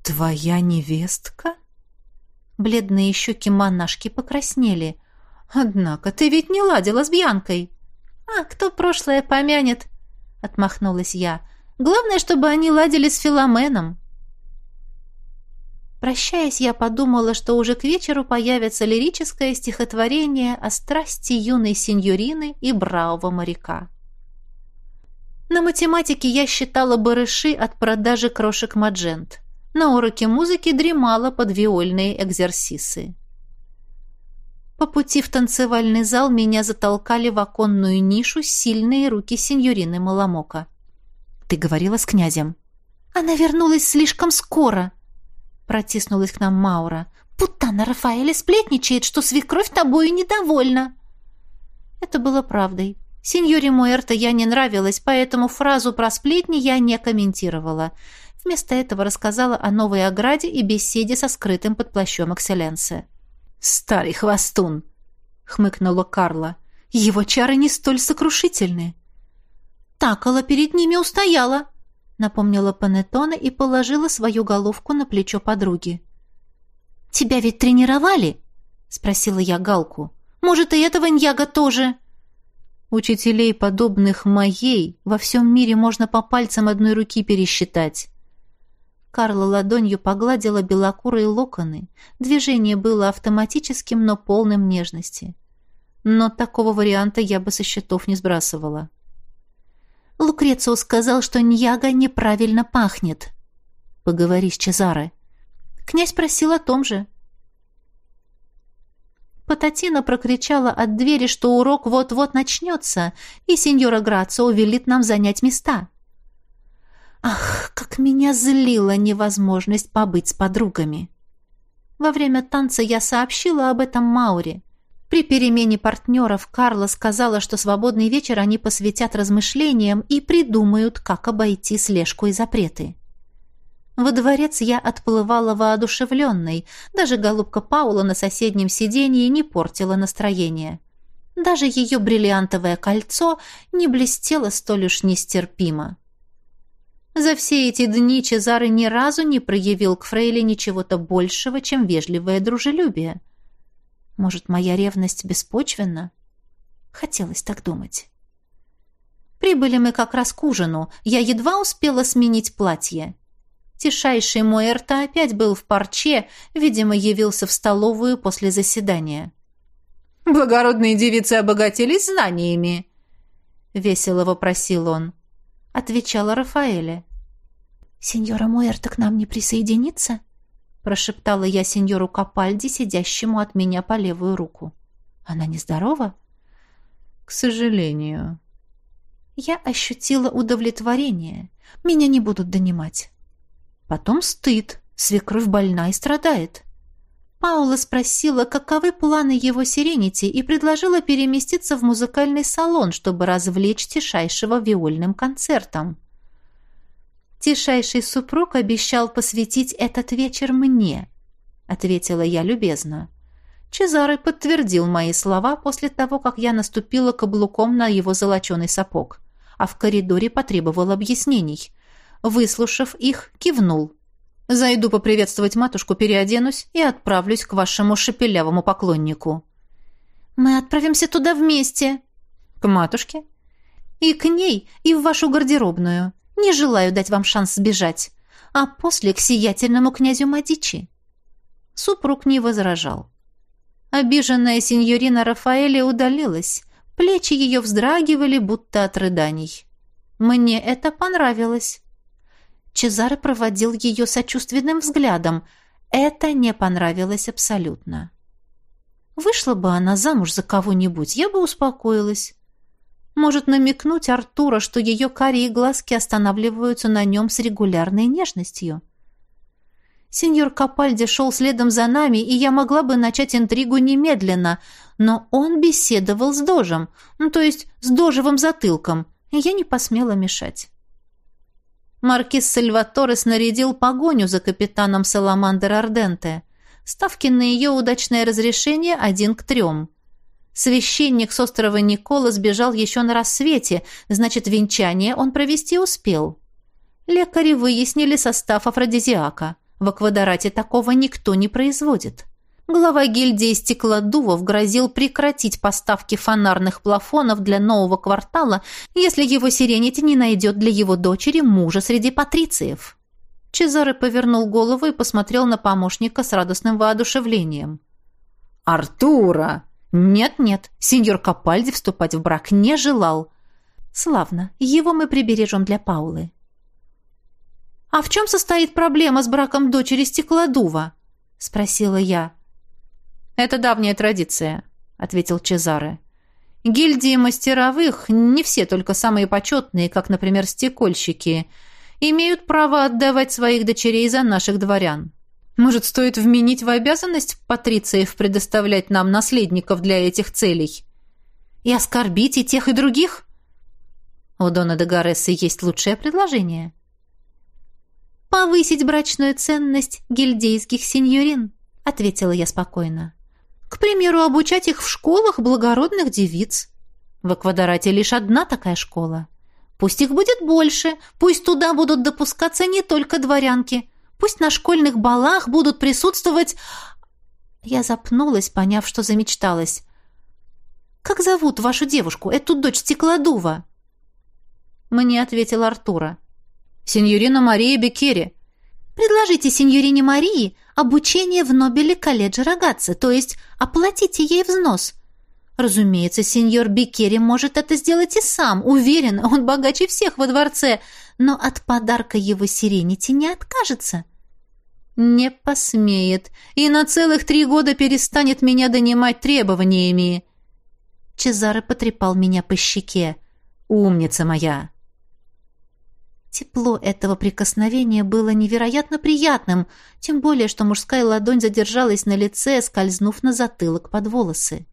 [SPEAKER 2] «Твоя невестка?»
[SPEAKER 1] Бледные щеки монашки покраснели. «Однако ты ведь не ладила с Бьянкой!» «А кто прошлое помянет?» — отмахнулась я. «Главное, чтобы они ладили с Филоменом». Прощаясь, я подумала, что уже к вечеру появится лирическое стихотворение о страсти юной сеньорины и бравого моряка. На математике я считала барыши от продажи крошек маджент. На уроке музыки дремала под виольные экзерсисы. По пути в танцевальный зал меня затолкали в оконную нишу сильные руки сеньорины Маламока. «Ты говорила с князем?» «Она вернулась слишком скоро», — протиснулась к нам Маура. «Путана Рафаэля сплетничает, что свекровь тобою недовольна». Это было правдой. Сеньоре Муэрто я не нравилась, поэтому фразу про сплетни я не комментировала. Вместо этого рассказала о новой ограде и беседе со скрытым под плащом экселленсе.
[SPEAKER 2] «Старый хвостун!» — хмыкнула Карла.
[SPEAKER 1] «Его чары не столь сокрушительны». «Такала перед ними устояла», — напомнила Панеттона и положила свою головку на плечо подруги. «Тебя ведь тренировали?» — спросила я Галку. «Может, и этого Ньяга тоже?»
[SPEAKER 2] Учителей, подобных моей, во всем мире можно по пальцам одной руки пересчитать.
[SPEAKER 1] Карла ладонью погладила белокурые локоны. Движение было автоматическим, но полным нежности. Но такого варианта я бы со счетов не сбрасывала. Лукрецио сказал, что Ньяга неправильно пахнет. Поговори с Чезаре. Князь просил о том же. Пататина прокричала от двери, что урок вот-вот начнется, и сеньора Грацио велит нам занять места. Ах, как меня злила невозможность побыть с подругами. Во время танца я сообщила об этом Мауре. При перемене партнеров Карла сказала, что свободный вечер они посвятят размышлениям и придумают, как обойти слежку и запреты. Во дворец я отплывала воодушевленной. Даже голубка Паула на соседнем сиденье не портила настроение. Даже ее бриллиантовое кольцо не блестело столь уж нестерпимо. За все эти дни Чезары ни разу не проявил к Фрейле ничего-то большего, чем вежливое дружелюбие. Может, моя ревность беспочвенна? Хотелось так думать. Прибыли мы как раз к ужину. Я едва успела сменить платье. Тишайший Муэрта опять был в парче, видимо, явился в столовую после заседания.
[SPEAKER 2] «Благородные девицы обогатились знаниями?» — весело вопросил он.
[SPEAKER 1] Отвечала Рафаэля. «Сеньора Муэрта к нам не присоединится?» — прошептала я сеньору Капальди, сидящему от меня по левую руку. «Она нездорова?»
[SPEAKER 2] «К сожалению».
[SPEAKER 1] Я ощутила удовлетворение. Меня не будут донимать. Потом стыд. Свекровь больна и страдает. Паула спросила, каковы планы его Сиренити, и предложила переместиться в музыкальный салон, чтобы развлечь Тишайшего виольным концертом. «Тишайший супруг обещал посвятить этот вечер мне», — ответила я любезно. Чезаре подтвердил мои слова после того, как я наступила каблуком на его золоченый сапог, а в коридоре потребовал объяснений — Выслушав их, кивнул. «Зайду поприветствовать матушку, переоденусь и отправлюсь к вашему шепелявому поклоннику». «Мы отправимся туда вместе».
[SPEAKER 2] «К матушке?»
[SPEAKER 1] «И к ней, и в вашу гардеробную. Не желаю дать вам шанс сбежать. А после к сиятельному князю Мадичи». Супруг не возражал. Обиженная сеньорина Рафаэля удалилась. Плечи ее вздрагивали, будто от рыданий. Мне это понравилось. Чезаре проводил ее сочувственным взглядом. Это не понравилось абсолютно. Вышла бы она замуж за кого-нибудь, я бы успокоилась. Может намекнуть Артура, что ее карие глазки останавливаются на нем с регулярной нежностью. Сеньор Капальди шел следом за нами, и я могла бы начать интригу немедленно, но он беседовал с Дожем, ну, то есть с Дожевым затылком, и я не посмела мешать. Маркиз Сальваторе снарядил погоню за капитаном Саламандер Арденте. Ставки на ее удачное разрешение один к трем. Священник с острова Никола сбежал еще на рассвете, значит, венчание он провести успел. Лекари выяснили состав афродизиака. В Аквадорате такого никто не производит. Глава гильдии стеклодувов грозил прекратить поставки фонарных плафонов для нового квартала, если его Сиренити не найдет для его дочери мужа среди патрициев. Чезаре повернул голову и посмотрел на помощника с радостным воодушевлением. «Артура!» «Нет-нет, сеньор Капальди вступать в брак не желал». «Славно, его мы прибережем для Паулы». «А в чем состоит проблема с браком дочери Стеклодува?» — спросила я. «Это давняя традиция», — ответил Чезаре. «Гильдии мастеровых, не все только самые почетные, как, например, стекольщики, имеют право отдавать своих дочерей за наших дворян. Может, стоит вменить в обязанность патрициев предоставлять нам наследников для этих целей? И оскорбить и тех, и других?» У Дона де Гаресы есть лучшее предложение повысить брачную ценность гильдейских сеньорин», — ответила я спокойно. «К примеру, обучать их в школах благородных девиц. В Эквадорате лишь одна такая школа. Пусть их будет больше, пусть туда будут допускаться не только дворянки, пусть на школьных балах будут присутствовать...» Я запнулась, поняв, что замечталась. «Как зовут вашу девушку, эту дочь Стеклодува?» Мне ответил Артура. Сеньорина Мария Беккери. Предложите сеньорине Марии обучение в Нобеле колледже Рогатца, то есть оплатите ей взнос. Разумеется, сеньор Беккери может это сделать и сам. Уверен, он богаче всех во дворце, но от подарка его сиренити не откажется. Не посмеет и на целых три года перестанет меня донимать требованиями. Чезаре потрепал меня по щеке. «Умница моя!» Тепло этого прикосновения было невероятно приятным, тем более, что мужская ладонь задержалась на лице, скользнув на затылок под волосы.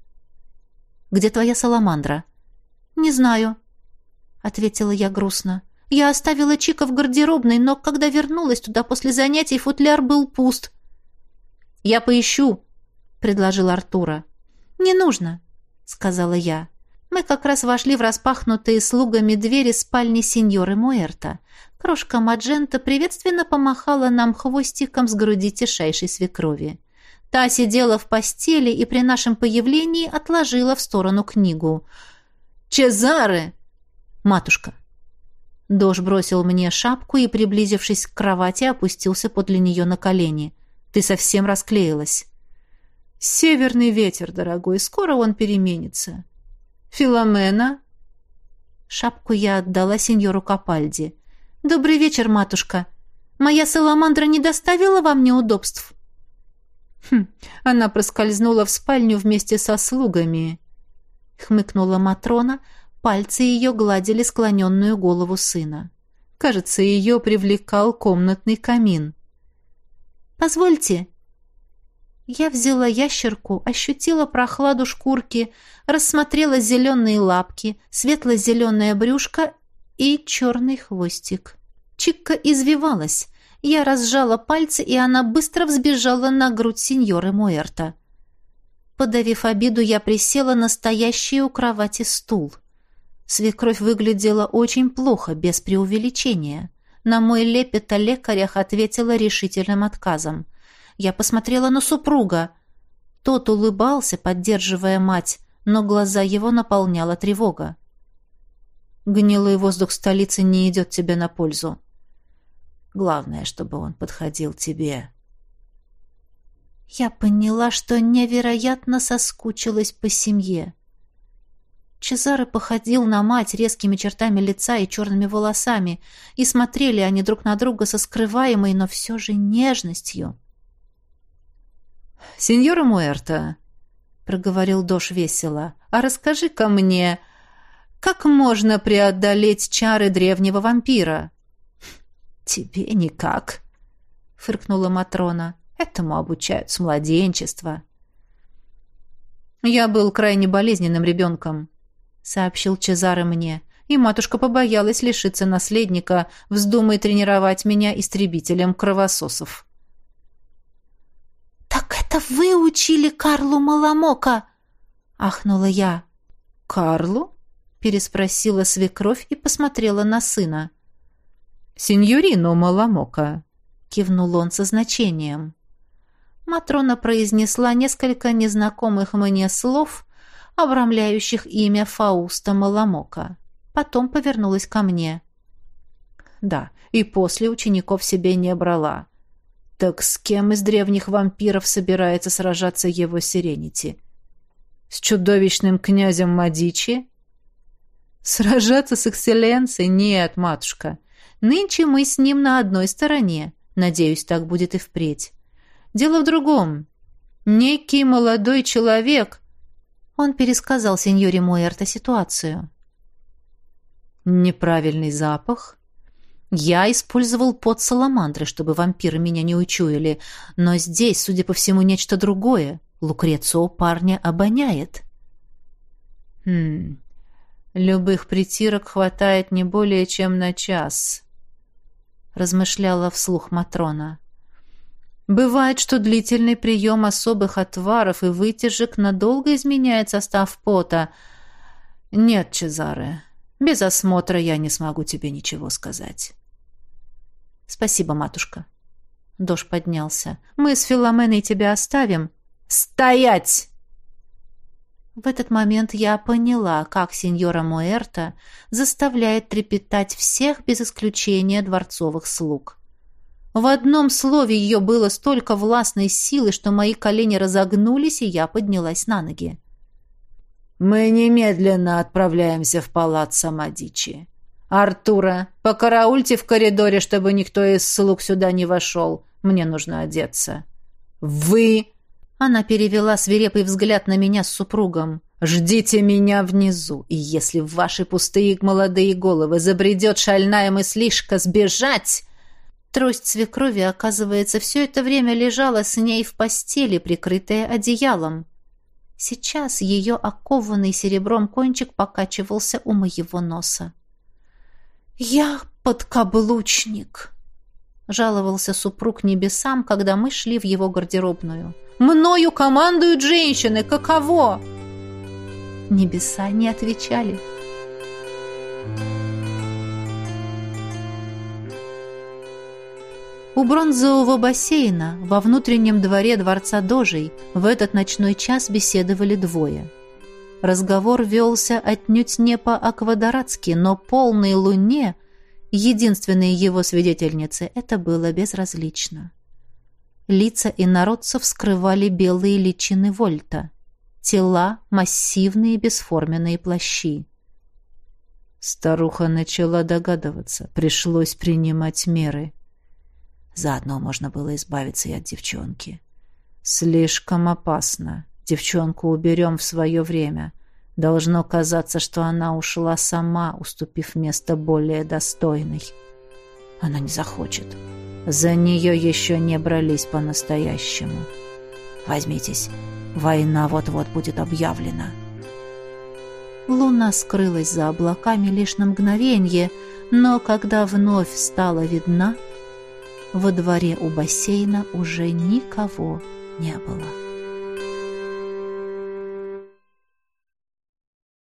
[SPEAKER 1] «Где твоя саламандра?» «Не знаю», — ответила я грустно. «Я оставила Чика в гардеробной, но когда вернулась туда после занятий, футляр был пуст». «Я поищу», — предложил Артура. «Не нужно», — сказала я. Мы как раз вошли в распахнутые слугами двери спальни сеньоры Муэрта. Крошка Маджента приветственно помахала нам хвостиком с груди тишайшей свекрови. Та сидела в постели и при нашем появлении отложила в сторону книгу. «Чезаре!» «Матушка!» Дож бросил мне шапку и, приблизившись к кровати, опустился подле нее на колени. «Ты совсем расклеилась». «Северный ветер, дорогой, скоро он переменится». «Филомена?» Шапку я отдала сеньору Капальди. «Добрый вечер, матушка. Моя саламандра не доставила вам неудобств?» Хм, она проскользнула в спальню вместе со слугами. Хмыкнула Матрона, пальцы ее гладили склоненную голову сына. Кажется, ее привлекал комнатный камин. «Позвольте», я взяла ящерку, ощутила прохладу шкурки, рассмотрела зеленые лапки, светло-зеленое брюшко и черный хвостик. Чикка извивалась. Я разжала пальцы, и она быстро взбежала на грудь сеньоры Муэрта. Подавив обиду, я присела на стоящий у кровати стул. Свекровь выглядела очень плохо, без преувеличения. На мой лепет о лекарях ответила решительным отказом. Я посмотрела на супруга. Тот улыбался, поддерживая мать, но глаза его наполняла тревога. Гнилой воздух столицы не идет тебе на пользу. Главное, чтобы он подходил тебе. Я поняла, что невероятно соскучилась по семье. Чезаре походил на мать резкими чертами лица и черными волосами, и смотрели они друг на друга со скрываемой, но все же нежностью. «Сеньора Муэрта», — проговорил Дош весело, — «а расскажи-ка мне, как можно преодолеть чары древнего вампира?» «Тебе никак», — фыркнула Матрона. «Этому обучают с младенчества». «Я был крайне болезненным ребенком», — сообщил Чезаре мне, и матушка побоялась лишиться наследника, вздумай тренировать меня истребителем кровососов.
[SPEAKER 2] «Так это вы учили Карлу Маламока?» — ахнула я.
[SPEAKER 1] «Карлу?» — переспросила свекровь и посмотрела на сына. «Синьорино Маламока», — кивнул он со значением. Матрона произнесла несколько незнакомых мне слов, обрамляющих имя Фауста Маламока. Потом повернулась ко мне. Да, и после учеников себе не брала. Так с кем из древних вампиров собирается сражаться его Сиренити? С чудовищным князем Мадичи? Сражаться с экселленцией? Нет, матушка. Нынче мы с ним на одной стороне. Надеюсь, так будет и впредь. Дело в другом. Некий молодой человек... Он пересказал сеньоре Муэрто ситуацию. Неправильный запах. Я использовал пот саламандры, чтобы вампиры меня не учуяли, но здесь, судя по всему, нечто другое. Лукрецио парня обоняет. Хм. Любых притирок хватает не более чем на час, размышляла вслух Матрона. Бывает, что длительный прием особых отваров и вытяжек надолго изменяет состав пота. Нет, Чезаре, без осмотра я не смогу тебе ничего сказать. Спасибо, матушка. Дош поднялся. Мы с Филоменой тебя оставим. Стоять! В этот момент я поняла, как сеньора Муэрта заставляет трепетать всех без исключения дворцовых слуг. В одном слове ее было столько властной силы, что мои колени разогнулись, и я поднялась на ноги. «Мы немедленно отправляемся в палац Самадичи. Артура, покараульте в коридоре, чтобы никто из слуг сюда не вошел. Мне нужно одеться». «Вы...» Она перевела свирепый взгляд на меня с супругом. «Ждите меня внизу, и если в ваши пустые молодые головы забредет шальная мыслишка сбежать...» Трость свекрови, оказывается, все это время лежала с ней в постели, прикрытая одеялом. Сейчас ее окованный серебром кончик покачивался у моего носа. «Я подкаблучник», — жаловался супруг небесам, когда мы шли в его гардеробную. «Мною командуют женщины! Каково?» Небеса не отвечали. У бронзового бассейна во внутреннем дворе дворца Дожей в этот ночной час беседовали двое. Разговор велся отнюдь не по-аквадоратски, но полной луне, единственной его свидетельнице, это было безразлично. Лица инородцев скрывали белые личины Вольта, тела — массивные бесформенные плащи. Старуха начала догадываться, пришлось принимать меры — Заодно можно было избавиться и от девчонки. Слишком опасно. Девчонку уберем в свое время. Должно казаться, что она ушла сама, уступив место более достойной. Она не захочет. За нее еще не брались по-настоящему. Возьмитесь, война вот-вот будет объявлена. Луна скрылась за облаками лишь на мгновенье, но когда вновь стала видна, во дворе у бассейна уже никого не было.